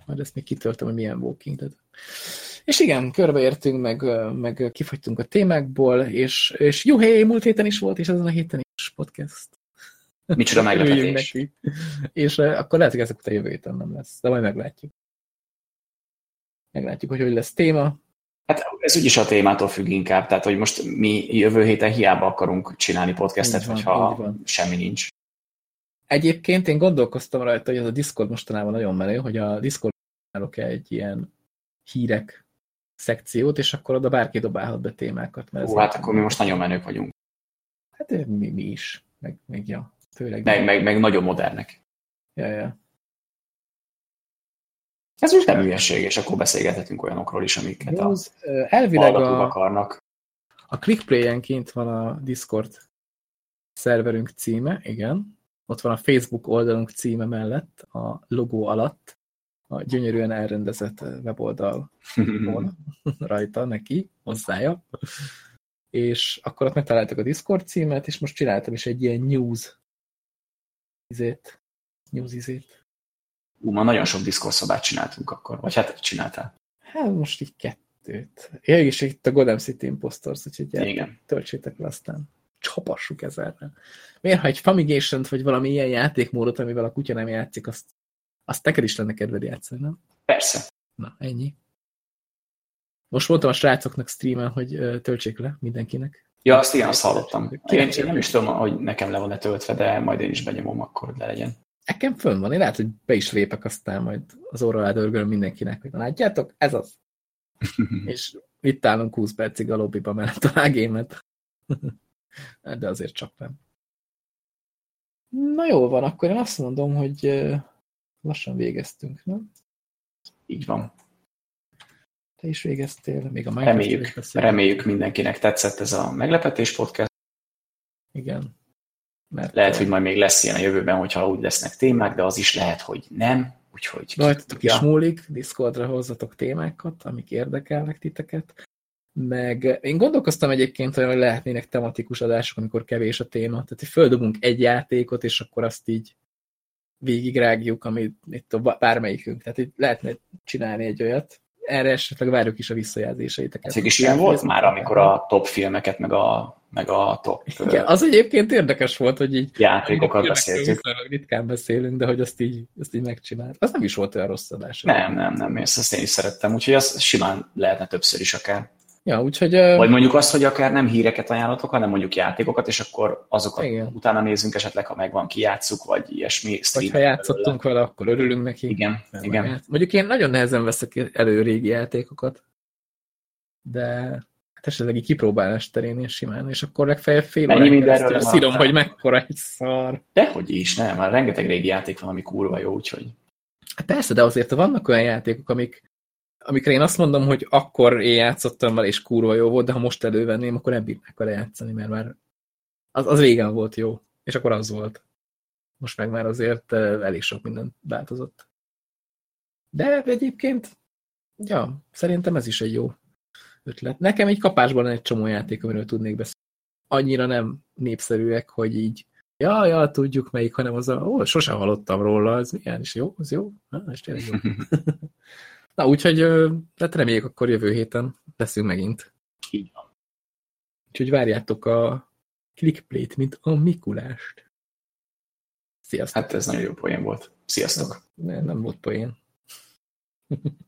Majd ezt még kitörtem, hogy milyen Walking Dead. És igen, körbeértünk, meg, meg kifogytunk a témákból, és, és jó hely, múlt héten is volt, és ezen a héten is podcast. Micsoda *laughs* meglepetés. neki. És akkor lehet, hogy ezek után jövő héten nem lesz, de majd meglátjuk. Meglátjuk, hogy hogy lesz téma. Hát ez úgyis a témától függ inkább, tehát hogy most mi jövő héten hiába akarunk csinálni podcastet, van, hogyha semmi nincs. Egyébként én gondolkoztam rajta, hogy ez a Discord mostanában nagyon menő, hogy a Discord -e egy ilyen hírek szekciót, és akkor oda bárki dobálhat be témákat. Mert Ó, hát akkor mi most nagyon menők vagyunk. Hát mi, mi is, meg, meg ja, főleg. Meg, meg, meg nagyon modernek. Ja, ja. Ez most nem hülyeség, és akkor beszélgethetünk olyanokról is, amiket a elvileg a, akarnak. A clickplay-enként van a Discord szerverünk címe, igen. Ott van a Facebook oldalunk címe mellett, a logó alatt, a gyönyörűen elrendezett weboldal *laughs* rajta neki, hozzája. És akkor ott megtaláltak a Discord címet, és most csináltam is egy ilyen news izét, news izét. Ú, ma nagyon sok Discord szobát csináltunk akkor, vagy hát csináltál. Hát most így kettőt. Ja, és itt a Golden City Impostors, úgyhogy Igen. töltsétek le aztán. Csapassuk ezzel. Miért, ha egy famigation vagy valami ilyen játékmódot, amivel a kutya nem játszik, azt, azt neked is lenne kedved játszani, nem? Persze. Na, ennyi. Most mondtam a srácoknak streamen, hogy töltsék le mindenkinek. Ja, azt igen, azt hallottam. Én, én nem is tudom, hogy nekem le van-e töltve, de majd én is benyomom, akkor le legyen. Nekem fönn van, én lehet, hogy be is lépek aztán majd az orra dörgölöm mindenkinek, hogy látjátok, ez az. *laughs* és itt állunk 20 percig a lobbyba mellett a lágémet. *laughs* De azért csak nem. Na jó van, akkor én azt mondom, hogy lassan végeztünk, nem? Így van. Te is végeztél, még a Minecraft reméljük, reméljük mindenkinek tetszett ez a meglepetés podcast. Igen. Mert lehet, hogy majd még lesz ilyen a jövőben, hogyha úgy lesznek témák, de az is lehet, hogy nem. Úgyhogy Rajtatok is múlik, Discordra hozzatok témákat, amik érdekelnek titeket. Meg én gondolkoztam egyébként, hogy lehetnének tematikus adások, amikor kevés a téma. Tehát, hogy földobunk egy játékot, és akkor azt így végigrágjuk, amit itt a bármelyikünk. Tehát, hogy lehetne csinálni egy olyat. Erre esetleg várjuk is a visszajelzéseiteket. Ez is ilyen volt már, amikor a top filmeket, meg a meg a top... Igen, az egyébként érdekes volt, hogy így... Játékokat beszéltük. Ritkán beszélünk, de hogy azt így, azt így megcsinált. Az nem is volt olyan rossz adás. Nem, nem, nem, ezt, azt én is szerettem, úgyhogy az simán lehetne többször is akár. Ja, úgyhogy... Vagy mondjuk azt, hogy akár nem híreket ajánlatok, hanem mondjuk játékokat, és akkor azokat Igen. utána nézzünk esetleg, ha megvan, kijátszuk, vagy ilyesmi. Vagy ha játszottunk vele, akkor örülünk neki. Igen, igen. Mondjuk én nagyon nehezen veszek elő régi játékokat, de esetleg így kipróbálás terén és simán, és akkor legfeljebb fél Mennyi mindenről szírom, hogy mekkora egy szar. Dehogy is, nem, már rengeteg régi játék van, ami kurva jó, úgyhogy... Hát persze, de azért vannak olyan játékok, amik, amikre én azt mondom, hogy akkor én játszottam vele, és kurva jó volt, de ha most elővenném, akkor nem bírnák vele játszani, mert már az, az régen volt jó, és akkor az volt. Most meg már azért elég sok minden változott. De egyébként, ja, szerintem ez is egy jó ötlet. Nekem egy kapásban egy csomó játék, amiről tudnék beszélni. Annyira nem népszerűek, hogy így ja, ja, tudjuk melyik, hanem az a, ó, sosem hallottam róla, ez milyen is jó, ez jó? Na, ez tényleg jó. *laughs* Na, úgyhogy hát reméljük akkor jövő héten leszünk megint. Így van. Úgyhogy várjátok a clickplate, mint a Mikulást. Sziasztok! Hát ez nagyon jó poén volt. Sziasztok! Nem, nem volt poén. *laughs*